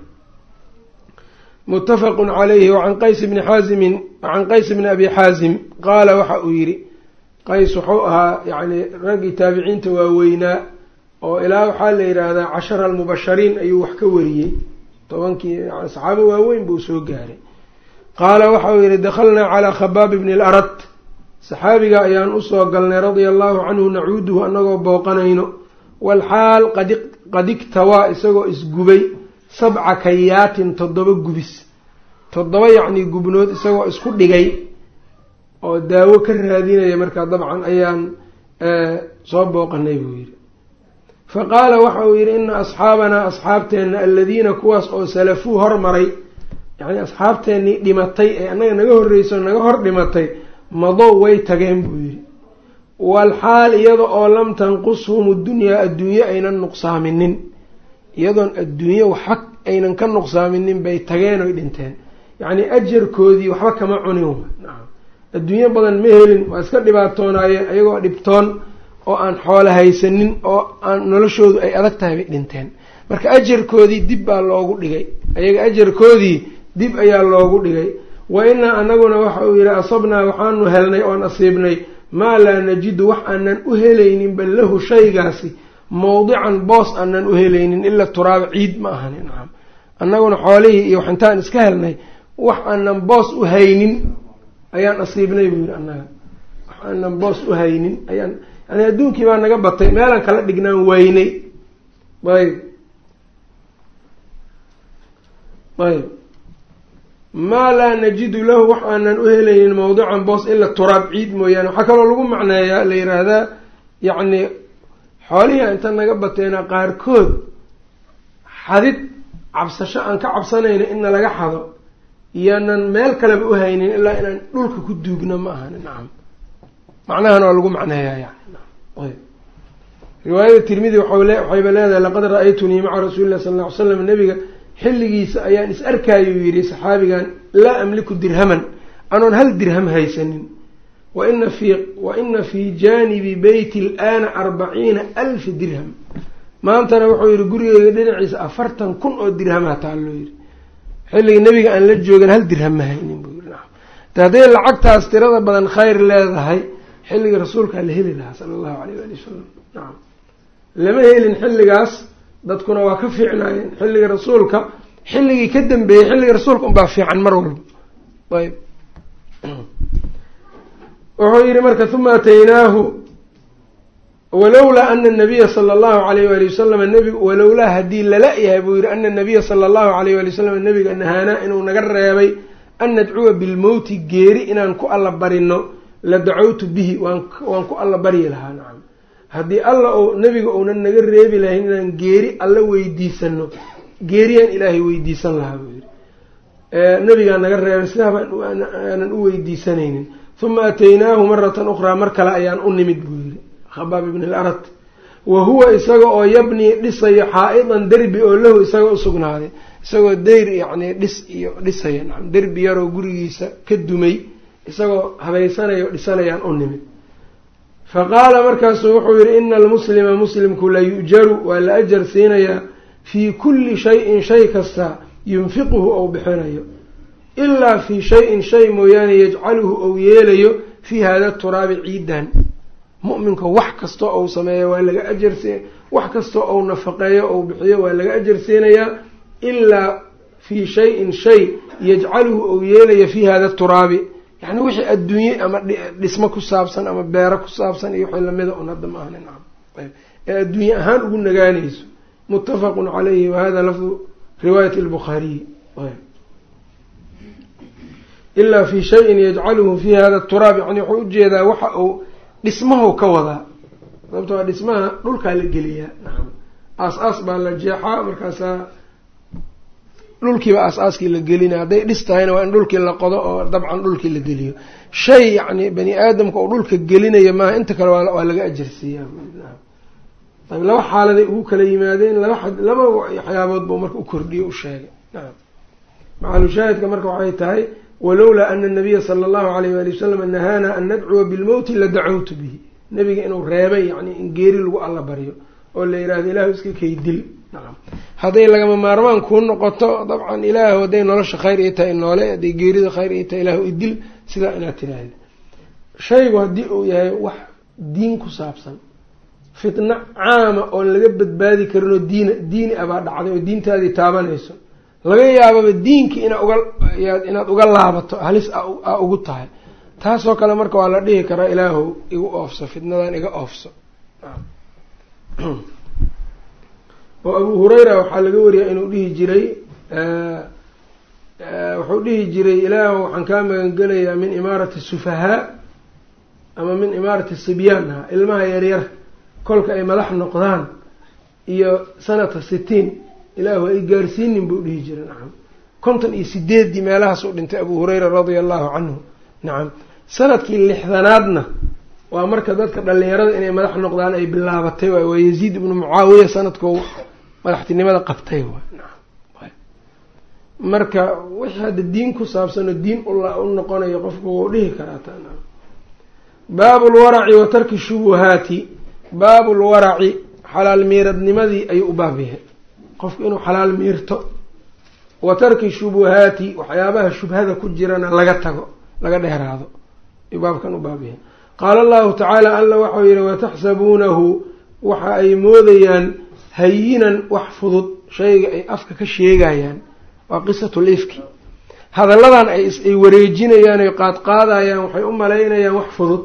A: muttafaqun calayhi wacan qays bni xaazimin wacan qays bni abi xaazim qaala waxa uu yidhi qays wuxuu ahaa yacni raggii taabiciinta waaweynaa oo ilaa waxaa la yidhaahdaa cashara almubashariin ayuu wax ka wariyey. Tobankii saxaabo waaweyn buu soo gaaray. Qaala waxa uu yidhi dakhalnaa calaa khabaab bni alarat saxaabiga ayaan u soo galnay radia allahu canhu nacuuduhu anagoo booqanayno walxaal qad iktawaa isagoo isgubay sabca kayaatin toddoba gubis. Toddoba yacnii gubnood isagoo isku dhigay oo daawo ka raadinaya markaa dabcan ayaan soo booqanay buu yidhi. Fa qaala waxa uu yidhi ina asxaabanaa asxaabteenna aladiina kuwaas oo salafuu hormaray yacni asxaabteennii dhimatay ee annaga naga horreyso naga hor dhimatay madow way tageen buu yidhi. Walxaal iyada oo lam tanqushum dunyaa adduunye aynan nuqsaaminin iyadoon adduunye waxba aynan ka nuqsaaminin bay tageen oy dhinteen. Yacnii ajarkoodii waxba kama cunin adduunyo badan ma helin waa iska dhibaatoonaayeen ayagoo dhibtoon oo aan xoolo haysanin oo aan noloshoodu ay adag tahay bay dhinteen. Marka ajarkoodii dib baa loogu dhigay. Ayaga ajarkoodii dib ayaa loogu dhigay. Wa inaa anaguna waxa uu yidhi asabnaa waxaanu helnay oon asiibnay. Maa laa najidu wax aanan u helaynin bal lahu shaygaasi mawdican boos aanan u helaynin ila turaaba ciid ma ahani. Nacam annaguna xoolihii iyo waxintaan iska helnay wax aanan boos u haynin ayaan asiibnay buu yidhi annaga. Wax aanan boos u haynin ayaan yani adduunkii baa naga batay meelaan kala dhignaan waynay. Ayb. Ayb. Maa laa najidu lahu wax aanan u helaynin mawdican boos ila turaab ciid mooyaane. Waxaa kaloo lagu macneeyaa la yiraahdaa yacni xoolihii inta naga bateena qaarkood xadid cabsasho aan ka cabsanayno in nalaga xado iyaanan meel kaleba u haynin ilaa inaan dhulka ku duugno ma ahani. Nacam macnahan waa lagu macneeyaa yani. Riwaayada tirmidi waxayba leedahay laqad ra'aytunii maca rasuuli illahi sala lla ly slam nabiga xilligiisa ayaan is arkayuu yidhi saxaabigan laa amliku dirhaman anoon hal dirham haysanin waina fii jaanibi beyti alaana arbaciina alfi dirham maantana wuxuu yidhi gurigeyga dhinaciisa afartan kun oo dirhamaa taalloo yidhi xilligii nebiga aan la joogin hal dirham ma haynin buu nacam de hadday lacagtaas tirada badan khayr leedahay xilligii rasuulkaa la heli lahaa sala allahu alayh waali wasalam nacam lama helin xilligaas dadkuna waa ka fiicnaayeen xilligii rasuulka xilligii ka dambeeyey xilligii rasuulka unbaa fiican mar walba ayb wuxuu yihi marka uma ataynaahu walowlaa ana nabiya sala allahu alayh waali wasalam nbigu walowlaa haddii lala yahay buu yihi ana nabiya sala allahu alayh waali wasalam nabiga nahaanaa inuu naga reebay an nadcuwa bilmowti geeri inaan ku alla barino la dacowtu bihi waan ku alla baryi lahaa nacam. Haddii alla ou nebiga uunan naga reebi lahayn inaan geeri alla weydiisano geeriyaan ilaahay weydiisan lahaa buu yihi nabigaa naga reebay sidaabaan aanan u weydiisanaynin uma ataynaahu maratan ukhraa mar kale ayaan u nimid buu yihi khabaab ibn alarat wa huwa isaga oo yabnii dhisayo xaa-idan derbi oo lahu isaga usugnaaday isagoo dayr yacni dhis iyo dhisaya nacam derbi yaroo gurigiisa ka dumay isagoo habaysanayo dhisanayaan u nimid fa qaala markaasuu wuxuu yihi ina almuslima muslimku la yu-jaru waa la ajar siinayaa fii kulli shayin shay kasta yunfiquhu ou bixinayo ilaa fii shayin shay mooyaane yajcaluhu ou yeelayo fii hada turaabi ciidan. Mu'minka wax kastoo ou sameeyo waa laga ajarsiin wax kastoo ou nafaqeeyo ou bixiyo waa laga ajarsiinayaa ilaa fii shayin shay yajcaluhu ou yeelayo fii hada turaabi. Yani wixii adduunye ama dhismo ku saabsan ama beero ku saabsan iyo wixii lamida un hadda ma ayb. Ee adduunye ahaan ugu nagaanayso muttafaqun calayhi wahada lafdu riwaayat albukhaariyi ayb ilaa fii shayin yajcaluhu fii hada turaab yani wuxuu u jeedaa waxa uu dhismahu ka wadaa. Sababto waa dhismaha dhulkaa la geliyaa. Nacam aas-aas baa la jeexaa markaasaa dhulkiiba aas-aaskii la gelinaya hadday dhis tahayna waa in dhulkii la qodo oo dabcan dhulkii la geliyo. Shay yacni bani aadamka oo dhulka gelinaya maaha inta kale waa laga ajarsiiyaa laba xaaladay ugu kala yimaadeen laba laba waxyaabood buu marka u kordhiyo u sheegay. Nacam macalushaahidka marka waxay tahay walowlaa ana anabiya sala allahu alayh waali wasalam nahaana an nadcuwa bilmowti la dacawtu bihi nebiga inuu reebay yacni in geeri lagu alla baryo oo la yidhaahdo ilaahu iska kay dil nacam hadday lagama maarmaan kuu noqoto dabcan ilaahu hadday nolosha khayr ii tahay noole hadday geerida khayr ii tahay ilaahu idil sidaa inaad tiraahda shaygu haddii uu yahay wax diin ku saabsan fitno caama oon laga badbaadi karin oo diin diini abaa dhacday oo diintaadii taabanayso laga yaababa diinkii ina uga inaad uga laabato halis a ugu tahay. Taasoo kale marka waa la dhihi karaa ilaahu igu oofso fitnadan iga oofso. Oo abu hureyra waxaa laga wariyaa inuu dhihi jiray wuxuu dhihi jiray ilaahu waxaan kaa magangelayaa min imaarati sufahaa ama min imaarati sibyaanha ilmaha yaryar kolka ay madax noqdaan iyo sanata sitiin ilaahu ay gaarsiinin buu dhihi jiray nacam. konton iyo sideeddii meelahaas u dhintay abu hureyra radia allahu canhu nacam. Sanadkii lixdanaadna waa marka dadka dhalinyarada inay madax noqdaan ay bilaabatay waay. Waa yaziid ibnu mucaawiya sanadkoo madaxtinimada qabtay waay marka wixii hadda diin ku saabsan oo diin u noqonayo qofku wuu dhihi karaa ta nacam. Baabu lwaraci wa tarki shubuhaati. Baabu lwaraci xalaal miiradnimadii ayuu u baab yahay qofku inuu xalaal miirto. Wa tarki shubuhaati waxyaabaha shubhada ku jirana laga tago laga dheeraado. Baabkan u baab yahay. Qaala allahu tacaala alla waxau yihi wataxsabuunahu waxa ay moodayaan hayinan wax fudud shayga ay afka ka sheegayaan. Waa qisatul ifki. Hadalladan ay wareejinayaan oy qaadqaadayaan waxay u malaynayaan wax fudud.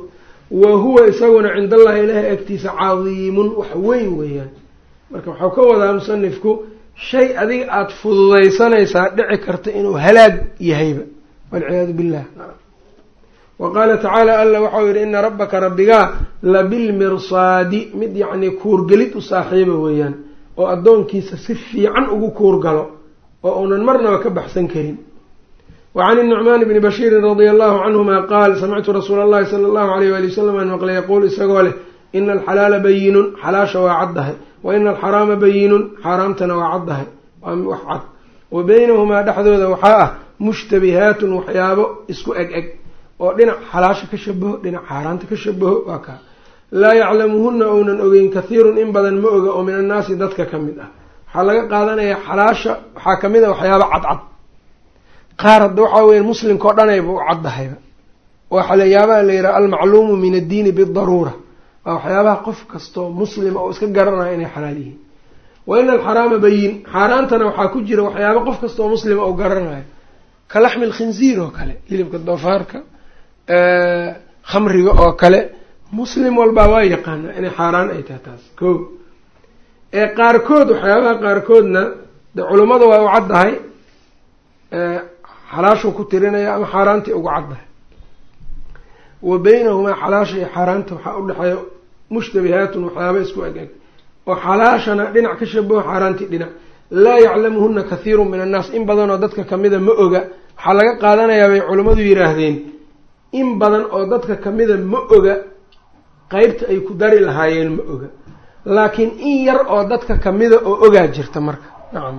A: Wa huwa isaguna cind allahi ilaahay agtiisa cadiimun wax weyn weeyaan marka waxau ka wadaa musanifku shay adiga aada fududaysanaysaa dhici karta inuu halaag yahayba. Walciyaadu billah. Wa qaala tacaala alla waxau yihi ina rabbaka rabbigaa labilmirsaadi mid yacnii kuurgelid u saaxiiba weeyaan oo addoonkiisa si fiican ugu kuurgalo oo uunan marnaba ka baxsan karin. Wacan inucmaan bni bashiirin radia allahu canhuma qaal samictu rasuula allahi sala allahu alayh wali wasalam an maqlay yaquul isagoo leh ina alxalaala bayinun xalaasha waa caddahay wa ina alxaraama bayinun xaaraamtana waa caddahay wax cad. Wa beynahumaa dhexdooda waxaa ah mushtabihaatun waxyaabo isku eg eg oo dhinac xalaasha ka shabaho dhinac xaaraanta ka shabaho waa kaa laa yaclamuhuna ounan ogeyn kathiirun in badan ma oga oo min annaasi dadka ka mid ah. Waxaa laga qaadanayaa xalaasha waxaa ka mid a waxyaaba cadcad qaar hadda waxaa weya muslimkao dhanayba u caddahayba waa waxyaabaha la yidhaha almacluumu min addiini bidaruura waxyaabaha qof kastoo muslima oo iska garanaya inay xalaal yihiin. Wa ina alxaraama bayin xaaraantana waxaa ku jira waxyaaba qof kastaoo muslima oo garanayo ka laxmi lkhinziir oo kale hilibka doofaarka khamriga oo kale. Muslim walbaa waa yaqaanaa inay xaaraan ay tahay taas. Ko ee qaarkood waxyaabaha qaarkoodna de culummada waa u caddahay xalaashuu ku tirinaya ama xaaraantii ugu caddahay. Wa beynahumaa xalaasha iyo xaaraanta waxaa udhexeeya mushtabihaatun waxyaaba isku eg eg oo xalaashana dhinac ka shabaho xaaraantii dhinac laa yaclamuhuna kathiirun min annaas. In badanoo dadka kamida ma oga. Waxaa laga qaadanayaa bay culummadu yidhaahdeen. In badan oo dadka kamida ma oga qeybta ay ku dari lahaayeen ma oga. Laakiin in yar oo dadka kamida oo ogaa jirta marka. Nacam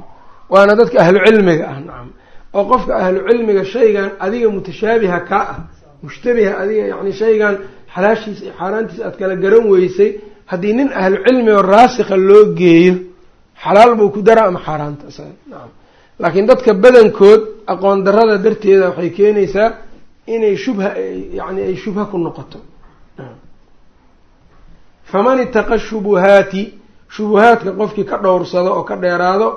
A: waana dadka ahlu cilmiga ah nacam oo qofka ahlu cilmiga shaygan adiga mutashaabiha kaa ah mushtabiha adiga yacni shaygan xalaashiisa iyo xaaraantiisa aad kala garan weysay haddii nin ahlu cilmi oo raasikha loo geeyo xalaal buu ku daraa ama xaaraanta? Nacam laakiin dadka badankood aqoon darada darteeda waxay keenaysaa inay shubha yani ay shubha ku noqoto. Faman itaqa shubuhaati shubuhaadka qofkii ka dhowrsado oo ka dheeraado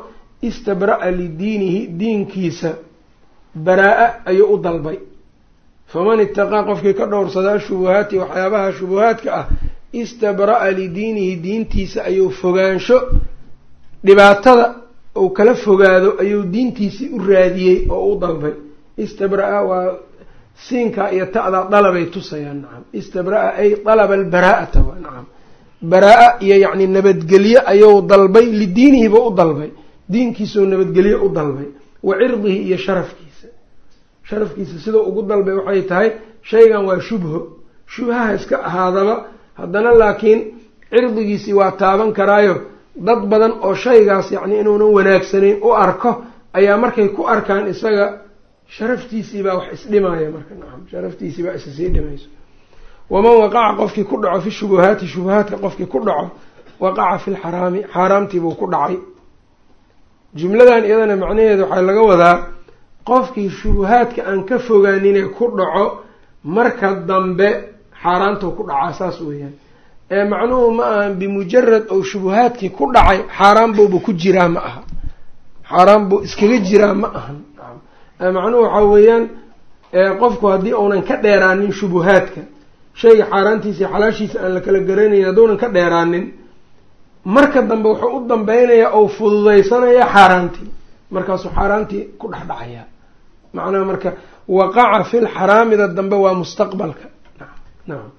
A: istabra'a lidiinihi diinkiisa. Baraa-a ayuu u dalbay faman itaqaa qofkii ka dhowrsada ashubuhaati waxyaabaha shubuhaadka ah istabra'a lidiinihi diintiisa ayuu fogaansho. Dhibaatada uu kala fogaado ayuu diintiisii u raadiyey oo u dalbay. Istabraa waa siinkaa iyo ta'daa dalabay tusayaan nacam istabraa ay dalaba albaraa'ata waa nacam baraa-a iyo yacni nabadgelye ayuu dalbay lidiinihiba u dalbay. Diinkiisuu nabadgelye u dalbay. Wa cirdihi iyo sharafkiisa sharafkiisa siduu ugu dalbay waxay tahay shaygan waa shubho. Shubhaha iska ahaadaba haddana laakiin cirdigiisii waa taaban karaayo. Dad badan oo shaygaas yacni inuunan wanaagsanayn u arko ayaa markay ku arkaan isaga sharaftiisii baa wax isdhimaya marka. Nacam sharaftiisii baa isa sii dhimayso. Waman waqaca qofkii ku dhaco fi shubuhaati shubuhaadka qofkii ku dhaco waqaca fi lxaraami xaaraamtiibuu ku dhacay. Jumladan iyadana macnaheeda waxaa laga wadaa qofkii shubuhaadka aan ka fogaaninee ku dhaco marka dambe xaaraantuu ku dhacaa saas weeyaan. Ee macnuhu ma ahan bimujarad ou shubuhaadkii ku dhacay xaaraan buuba ku jiraa ma aha. Xaaraan buu iskaga jiraa ma ahan. Macnuhu waxaa weeyaan qofku haddii uunan ka dheeraanin shubuhaadka shayga xaaraantiisa xalaashiisa aan la kala garanayn hadduunan ka dheeraanin marka dambe wuxuu u dambeynayaa ou fududaysanaya xaaraantii. Markaasuu xaaraantii ku dhex dhacayaa macnaha marka waqaca fil xaraamida dambe waa mustaqbalka. Nacam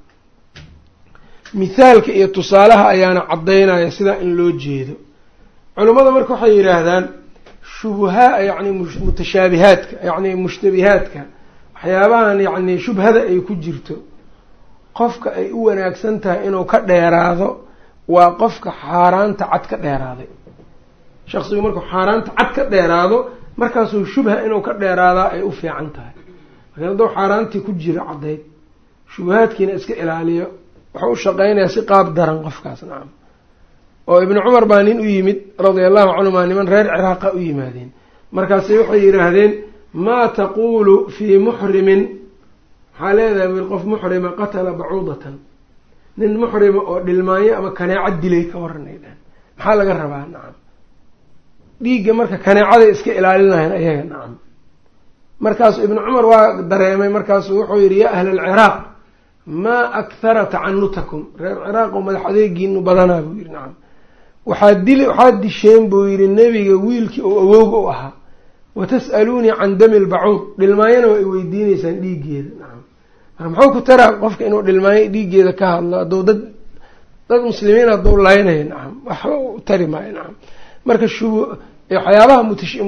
A: mithaalka iyo tusaalaha ayaana caddaynaya sidaa in loo jeedo. Culimmada marka waxay yidhaahdaan shubuhaa yacni mutashaabihaadka yacni mushtabihaadka waxyaabahan yacni shubhada ay ku jirto. Qofka ay u wanaagsan tahay inuu ka dheeraado waa qofka xaaraanta cad ka dheeraaday. Shaksigu markuu xaaraanta cad ka dheeraado markaasuu shubha inuu ka dheeraadaa ay u fiican tahay. Laakiin hadduu xaaraantii ku jiro caddayd shubahaadkiina iska ilaaliyo wuxuu u shaqeynayaa si qaab daran qofkaas nacam oo ibnu cumar baa nin u yimid radia allahu canhuma niman reer ciraaqa u yimaadeen. Markaasi waxay yidhaahdeen maa taquulu fii muxrimin? Maxaa leedahay wiil qof muxrima qatala bacuudatan nin muxrima oo dhilmaanyo ama kaneeco dilay ka waranay dhahan maxaa laga rabaa? Nacam dhiigga marka kaneecaday iska ilaalinahayn ayaga nacam. Markaasu ibnu cumar waa dareemay markaasuu wuxuu yidhi yaa ahla alciraaq maa akhara tacanutakum reer ciraaq oo madax adeegiinu badanaa buu yidhi nacam. Waxaad dili waxaad disheen buu yidhi nebiga wiilkii oo awowga u ahaa watas'aluunii can dami lbacuud dhilmaanyana waa i weydiineysaan dhiiggeeda nacam. Marka muxuu ku taraa qofka inuu dhilmaanyo dhiiggeeda ka hadlo? Hadduu dad dad muslimiin hadduu laynayo nacam. Waxba u tari maayo nacam marka shub waxyaabaha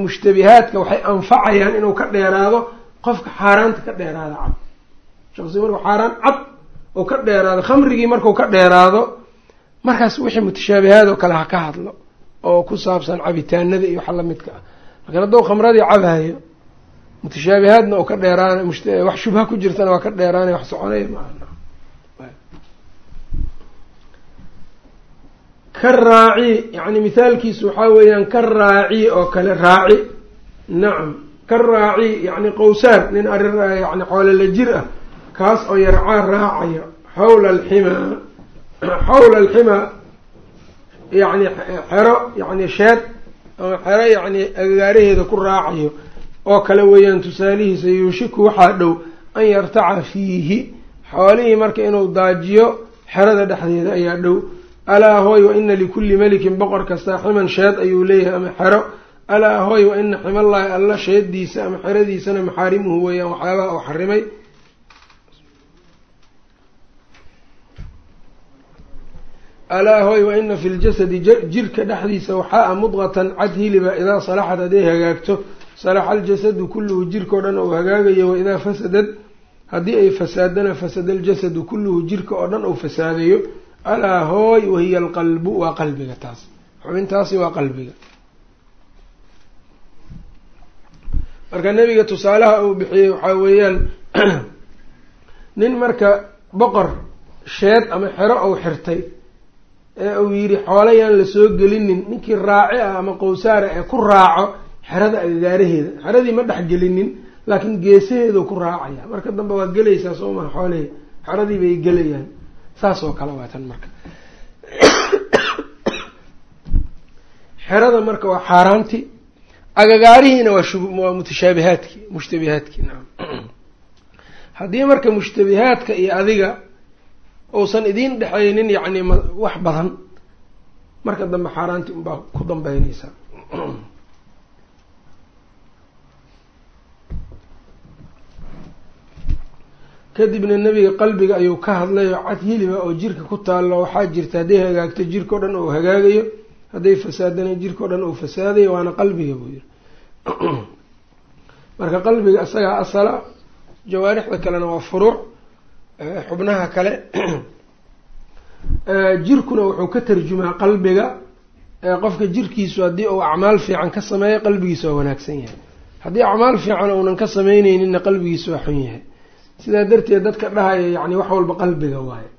A: mushtabihaadka waxay anfacayaan inuu ka dheeraado qofka xaaraanta ka dheeraado cad. Shaqsigu markuu xaaraan cad oo ka dheeraado khamrigii markuu ka dheeraado markaas wixii mutashaabihaad oo kale ha ka hadlo oo ku saabsan cabitaanada iyo waxa lamidka ah. Laakiin hadduu khamradii cabayo mutashaabihaadna oo ka dheeraana wax shubha ku jirtana waa ka dheeraanay wax soconaya maaha ka raaci yacni mithaalkiisu waxaa weeyaan ka raaci oo kale raaci. Nacam ka raaci yacni qowsaar nin ari yani xoole la jir ah kaas oo yarcaa raacaya xawla alximaa xawla alximaa yacni xero yacni sheed ama xero yacni agagaaraheeda ku raacayo oo kale weeyaan tusaalihiisa yuushiku waxaa dhow an yartaca fiihi. Xoolihii marka inuu daajiyo xerada dhexdeeda ayaa dhow alaa hooy wa ina likulli melikin boqor kastaa ximan sheed ayuu leeyahay ama xero. Alaa hooy wa ina ximallaahi alla sheediisa ama xeradiisana maxaarimuhu weeyaan waxyaabaha uu xarimay. Alaa hooy wa ina fi ljasadi jirka dhexdiisa waxaa a mudqatan cad hiliba idaa salaxad hadday hagaagto. Salaxa aljasadu kulluhu jirkao dhan ou hagaagayo wa idaa fasadad. Haddii ay fasaadana fasada aljasadu kulluhu jirka oo dhan ou fasaadayo alaa hooy wahiya alqalbu waa qalbiga taas xubintaasi waa qalbiga marka nebiga tusaalaha uu bixiyey waxaa weeyaan nin marka boqor sheed ama xero ou xirtay ee uu yidhi xoolo yaan la soo gelinin ninkii raaci ah ama qowsaara ee ku raaco xerada agagaaraheeda xeradii ma dhex gelinin laakiin geesaheedu ku raacaya marka dambe waa gelaysaa soo maha xoolihii xeradii bay gelayaan saas oo kale waa tan marka. Xerada marka waa xaaraanti agagaarihiina waa shub waa mutashaabihaadki mushtabihaadki nacam haddii marka mushtabihaadka iyo adiga uusan idiin dhexaynin yacni wax badan marka dambe xaaraanti unbaa ku dambeyneysaa kadibna nebiga qalbiga ayuu ka hadlayo cad hiliba oo jirka ku taallo waxaa jirta hadday hagaagto jirkao dhan uu hagaagayo hadday fasaadana jirkao dhan uu fasaadayo waana qalbiga buu yiri marka qalbiga isagaa asala jawaarixda kalena waa furuuc xubnaha kale. Jirkuna wuxuu ka tarjumaa qalbiga qofka jirkiisu haddii uu acmaal fiican ka sameeyo qalbigiisa waa wanaagsan yahay. Haddii acmaal fiican uunan ka sameyneyninna qalbigiisa waa xun yahay sidaa darteed dadka dhahaya yani wax walba qalbiga waaye.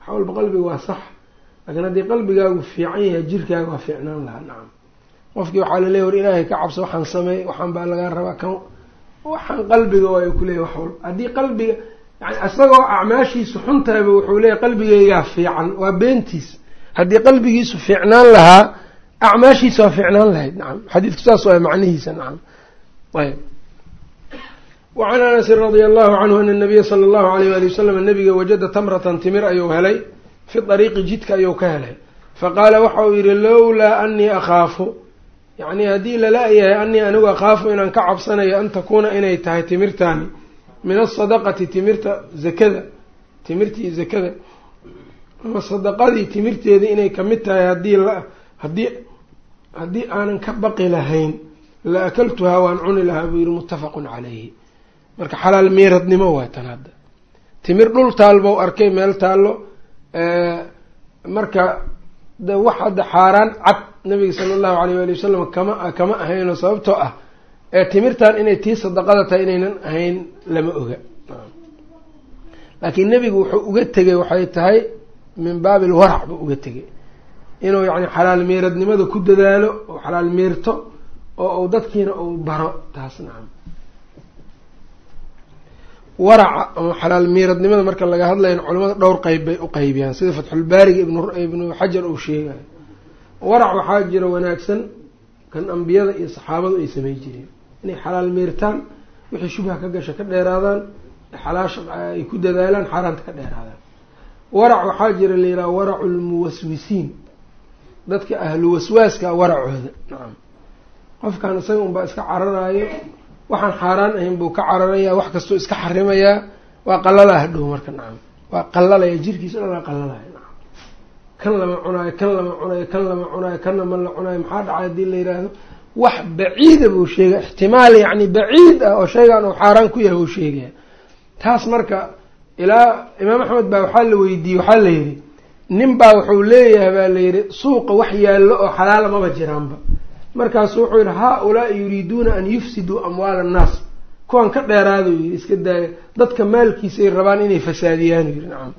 A: Wax walba qalbiga waa sax laakiin haddii qalbigaagu fiican yahay jirkaaga waa fiicnaan lahaa. Nacam qofkii waxaa laleeya war ilaahay ka cabso waxaan sameey waxaan baa lagaa rabaa. Kan waxaan qalbiga waayo kuleeyahy wax walba. Haddii qalbiga yani isagoo acmaashiisu xuntahaba wuxuu leeyahy qalbigeygaa fiican waa beentiis. Haddii qalbigiisu fiicnaan lahaa acmaashiisa waa fiicnaan lahayd. Nacam xadiidku saas waa macnihiisa nacam ayb wacan anasin radia allahu canhu ana nabiya sala allahu alayh wali wasalam nabiga wajada tamratan timir ayuu helay fi dariiqi jidka ayuu ka helay faqaala waxa uu yihi lowlaa anii akhaafu yacni haddii lala-yahay anii anigu akhaafu inaan ka cabsanayo an takuuna inay tahay timirtaani min asadaqati timirta zakada timirtii zakada ama sadaqadii timirteeda inay ka mid tahay haddii haddii haddii aanan ka baqi lahayn la akaltuhaa waan cuni lahaa buu yihi muttafaqun calayhi marka xalaal miiradnimo waa tan hadda. Timir dhul taalbou arkay meel taallo marka de wax hadda xaaraan cad nabiga sala allahu alayh waali wasalam kama kama ahaynoo sababtoo ah ee timirtan inay tii sadaqada tahay inaynan ahayn lama oga. Laakiin nebigu wuxuu uga tegay waxay tahay min baabi alwarac buu uga tegay inuu yacni xalaal miiradnimada ku dadaalo oo xalaal miirto oo uu dadkiina uu baro taas nacam waraca ama xalaal miiradnimada marka laga hadlayan culamada dhowr qeyb bay u qeybiyaan sida fatxulbaariga ibnu xajar uu sheegayo warac waxaa jira wanaagsan kan ambiyada iyo saxaabadu ay samey jireen. Inay xalaal miirtaan wixii shubha ka gasha ka dheeraadaan xalaasha ay ku dadaalaan xaaraanta ka dheeraadaan. Warac waxaa jira la yidhaha waracu lmuwaswisiin dadka ahlu waswaaska waracooda. Nacam qofkan isaga unbaa iska cararaayo waxaan xaaraan ahayn buu ka cararayaa wax kastuu iska xarimayaa waa qalalaa hadhow marka nacam waa qalalaya jirkiisa dhan waa qalalaya nacam kan lama cunaayo kan lama cunayo kan lama cunaayo kanna ma la cunaayo maxaa dhacay haddii la yidhaahdo wax baciida buu sheegaya ixtimaal yacni baciid ah oo shaygan uu xaaraan ku yahay buu sheegaya taas marka ilaa imaam axmed baa waxaa la weydiiyey waxaa la yidhi nin baa wuxuu leeyahay baa la yidhi suuqa wax yaallo oo xalaala maba jiraanba markaasu wuxuu yidhi haa-ulaai yuriiduuna an yufsiduu amwaala annaas. Kuwan ka dheeraaduu yidhi iska daaya dadka maalkiisay rabaan inay fasaadiyaan yidhi nacam.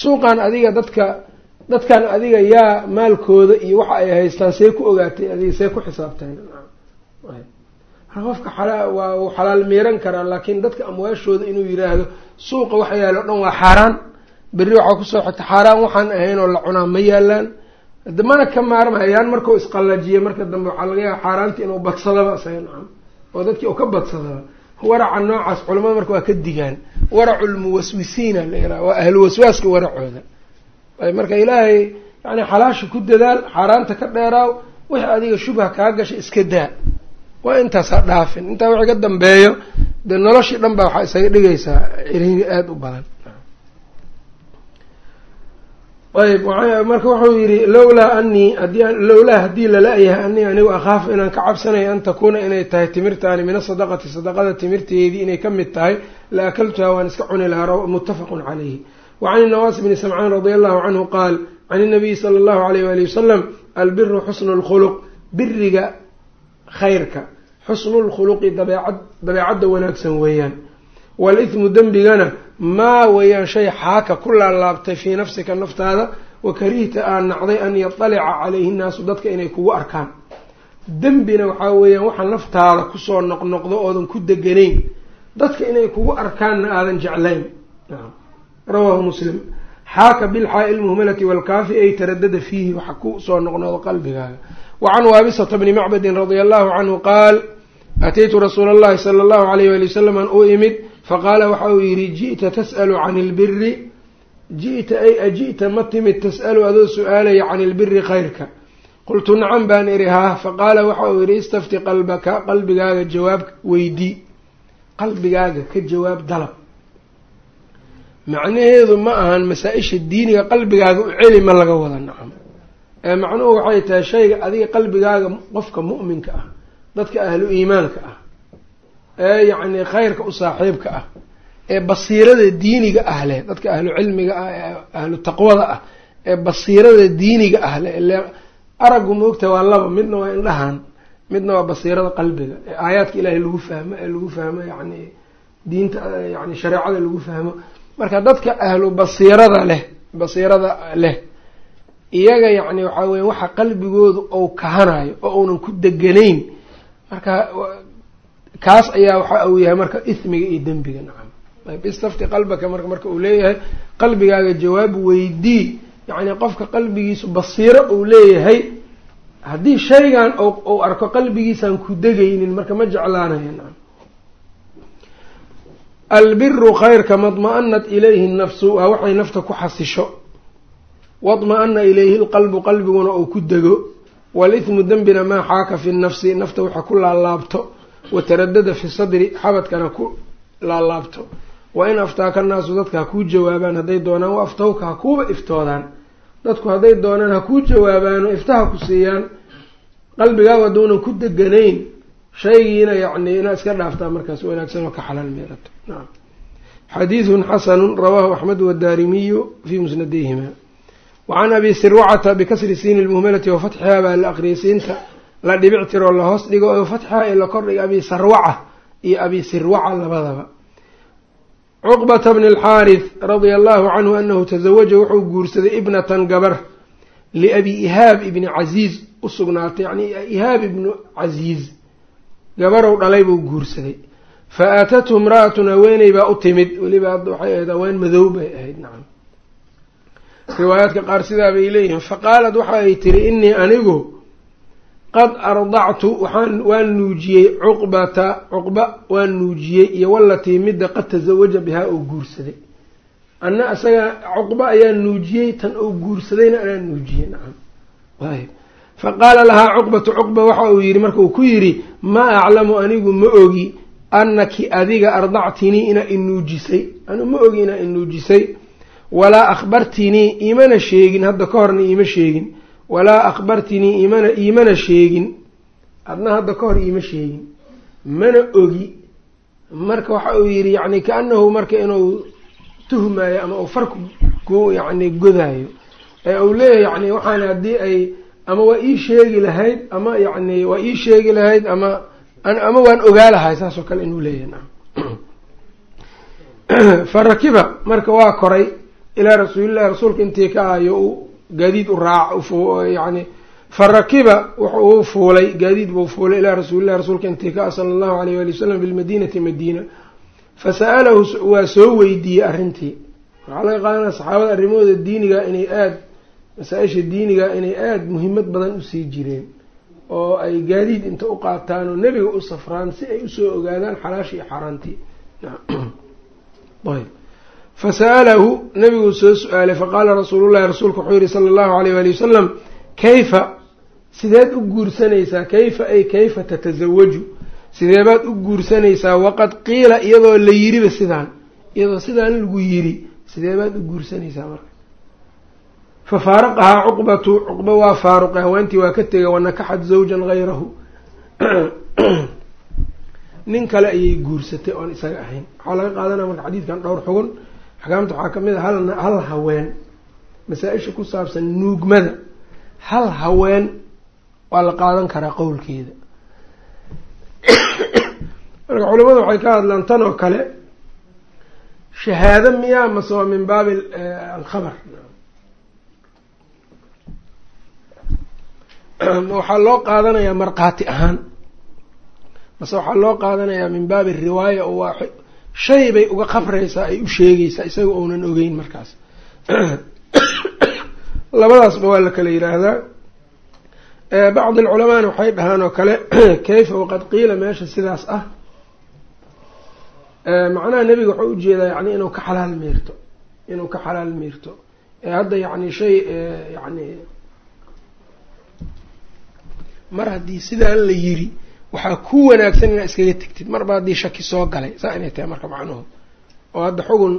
A: Suuqan adiga dadka dadkan adiga yaa maalkooda iyo waxa ay haystaan see ku ogaatay adiga see ku xisaabtay nacam. Qofka waa xalaal miiran karaa laakiin dadka amwaashooda inuu yidhaahdo suuqa wax yaalo o dhan waa xaaraan. Berri waxaa ku soo xigta xaaraan waxaan ahayn oo la cunaa ma yaalaan mana ka maarmayaan markau isqallajiya marka dambe waxaa laga yaaba xaaraanti inuu badsadaba isaga nacam. Oo dadkii uu ka badsadaba waraca noocaas culamada marka waa ka digaan. Waracu lmuwaswisiina la yiraha waa ahlu waswaaska waracooda. Marka ilaahay yani xalaasha ku dadaal xaaraanta ka dheeraaw wixii adiga shubha kaa gashay iska daa. Waa intaas ha dhaafin. Intaa wixii ka dambeeyo dee noloshii dhan baa waxaa isaga dhigaysaa ciriiri aada u badan ayb marka wuxuu yihi lowlaa anii lowlaa haddii lala-yahay anii anigu akhaafu inaan ka cabsanayo an takuuna inay tahay timirtaani min asadaqati sadaqada timirteedii inay ka mid tahay la akaltuhaa waan iska cuni lahaa muttafaqun calayhi. Wacan inawaas bni samcaan radia allahu canhu qaal can inabiyi sala allahu alayh waali wasalam albiru xusnu lkhuluq biriga khayrka xusnu lkhuluqi dabeecad dabeecadda wanaagsan weeyaan wal-ithmu dembigana maa weeyaan shay xaaka ku laalaabtay fii nafsika naftaada wa karihta aan nacday an yatalica calayhi nnaasu dadka inay kugu arkaan. Dembina waxaa weeyaan waxa naftaada ku soo noqnoqdo oodan ku deganayn. Dadka inay kugu arkaanna aadan jeclayn. Rawaahu muslim. Xaaka bilxaa ilmuhmalati waalkaafi ay taradada fiihi waxa ku soo noqnoqdo qalbigaaga. Wa can waabisata bni macbadin radia allahu canhu qaal ataytu rasuula allahi sala allahu alayh wali wasalam an u imid faqaala waxa uu yidhi ji'ta tas'alu can ilbiri ji'ta ay aji'ta ma timid tas'alu adoo su'aalaya can ilbiri khayrka qultu nacam baan idhi haa faqaala waxa uu yidhi istafti qalbaka qalbigaaga jawaab weydii qalbigaaga ka jawaab dalab macnaheedu ma ahan masaa-isha diiniga qalbigaaga u celi ma laga wada nacam ee macnuhu waxay tahay shayga adiga qalbigaaga qofka mu'minka ah dadka ahlu iimaanka ah ee yacni khayrka u saaxiibka ah ee basiirada diiniga ah leh dadka ahlu cilmiga ah ee ahlu taqwada ah ee basiirada diiniga ah leh ile araggu moogta waa laba midna waa indhahan midna waa basiirada qalbiga ee aayaadka ilaahay lagu fahmo ee lagu fahmo yacni diinta yani shareecada lagu fahmo. Marka dadka ahlu basiirada leh basiirada leh iyaga yacni waxaa weya waxa qalbigoodu ou kahanayo oo uunan ku deganayn marka kaas ayaa waxa uu yahay marka ismiga iyo dembiga nacam. Istafti qalbaka marka marka uu leeyahay qalbigaaga jawaab weydii. Yacni qofka qalbigiisu basiiro uu leeyahay. Haddii shaygan uu arko qalbigiisaan ku degaynin marka ma jeclaanayo nacam. Albiru khayrka madma-anat ilayhi nafsu waa waxay nafta ku xasisho. Wadma-ana ilayhi lqalbu qalbiguna uu ku dego. Walismu dembina maa xaaka fi nafsi nafta waxa ku laalaabto wataradada fi sadri xabadkana ku laalaabto. Wa in aftaaka naasu dadka hakuu jawaabaan hadday doonaan wa aftawka hakuuba iftoodaan. Dadku hadday doonaan hakuu jawaabaano iftaha ku siiyaan qalbigaagu hadduunan ku deganayn. Shaygiina yacni inaad iska dhaaftaa markaas wanaagsan oo ka xalaal meerato nacam xadiidun xasanu rawaahu axmed wadaarimiyu fii musnadayhima wacan abi sirwacata bikasri siini lmuhmalati wa fatxihaa baa la aqriyay siinta la dhibic tiroo la hoos dhigo oo fatxihaa ee la kordhiga abi sarwaca iyo abi sirwaca labadaba. Cuqbata bni alxaaris radia allahu canhu anahu tasawaja wuxuu guursaday ibnatan gabar liabi ihaab ibni casiiz u sugnaatay yani ihaab ibnu casiiz gabarow dhalay buu guursaday. Fa aatathu imra'atun haweeney baa u timid. Weliba hadda waxay ahayd haween madow bay ahayd nacam. Riwaayaadka qaar sidaa bay leeyihiin. Faqaalat waxa ay tiri innii anigu qad ardactu waxaan waan nuujiyey cuqbata cuqba waan nuujiyey iyo walatii midda qad tasawaja bihaa oo guursaday. Anna isaga cuqba ayaan nuujiyey tan oo guursadayna anaan nuujiyey nacam. Ayb fa qaala lahaa cuqbatu cuqba waxa uu yidhi marka uu ku yidhi maa aclamu anigu ma ogi annaki adiga ardactinii inaa inuujisay anigu ma ogi inaa inuujisay walaa akhbartinii iimana sheegin hadda ka horna iima sheegin walaa akhbartinii imana iimana sheegin. Adna hadda ka hor iima sheegin. Mana ogi. Marka waxa uu yidhi yacni kaanahu marka inuu tuhmayo ama uu farku ku yacni godaayo ee uu leeyahay yacni waxaan haddii ay ama waa ii sheegi lahayd ama yacni waa ii sheegi lahayd ama ama waan ogaa lahay saas oo kale inuu leeyahay fa rakiba marka waa koray ilaa rasuulillahi rasuulka intii ka uu gaadiid u raac yani fa rakiba wuxuu fuulay gaadiid buu fuulay ilaa rasuulillahi rasuulka intii ka sala allahu alayh wali wasalam bilmadiinati madiina. Fa sa'alahu waa soo weydiiyey arrintii. Waxaa laga qaadanaya saxaabada arrimahooda diiniga inay aada masaa-isha diiniga inay aada muhiimad badan u sii jireen oo ay gaadiid inta u qaataan oo nebiga u safraan si ay u soo ogaadaan xalaashii iyo xaaraantii. Ayb fa sa'alahu nebiguu soo su'aalay faqaala rasuulullahi rasuulka wuxuu yihi sala allahu alayh waali wasalam kayfa? Sideed u guursanaysaa kayfa? ay kayfa tatasawaju sideebaad u guursanaysaa waqad qiila iyadoo la yiriba sidaan iyadoo sidaan lagu yiri sideebaad u guursanaysaa marka. Fa faaraqahaa cuqbatu cuqba waa faaruqay haweentii waa ka tegay wanakaxat zawjan hayrahu nin kale ayay guursatay oon isaga ahayn. Waxaa laga qaadanaya marka xadiidkan dhowr xugun axkaamta waxaa ka mid a hal hal haween masaa-isha ku saabsan nuugmada. Hal haween waa la qaadan karaa qowlkeeda. Marka culimadu waxay ka hadlaan tan oo kale shahaado miyaa mase waa min baabi alkhabar. Waxaa loo qaadanayaa markhaati ahaan. Mase waxaa loo qaadanayaa min baabi riwaaya oo waa shay bay uga qabraysaa ay u sheegaysaa isaga ounan ogeyn markaas. Labadaasba waa la kala yidhaahdaa bacdi alculamaana waxay dhahaan oo kale kayfa waqad qiila meesha sidaas ah? Macnaha nebiga waxau u jeedaa yani inuu ka xalaal miirto inuu ka xalaal miirto. Hadda yani shay yani mar haddii sidaan la yiri waxaa ku wanaagsan inaad iskaga tegtid marba haddii shaki soo galay saa inay tahay marka macnuhu. Oo hadda xugun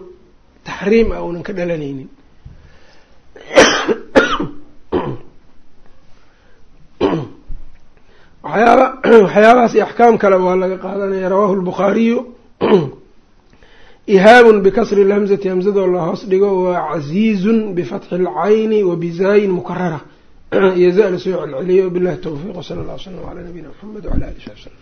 A: taxriim ah uunan ka dhalanaynin. Waxyaaba waxyaabahaas iyo axkaam kaleba waa laga qaadanaya rawaahu lbukhaariyu ihaabun bikasri lhamzati hamzadoo la hoos dhigo waa casiizun bifatxi اlcayni wabizaayin mukarara iyo za la soo celceliyo wabillahi towfiiq wsala allah wslam calaa nabiyina mxamed wcala ali sabi slm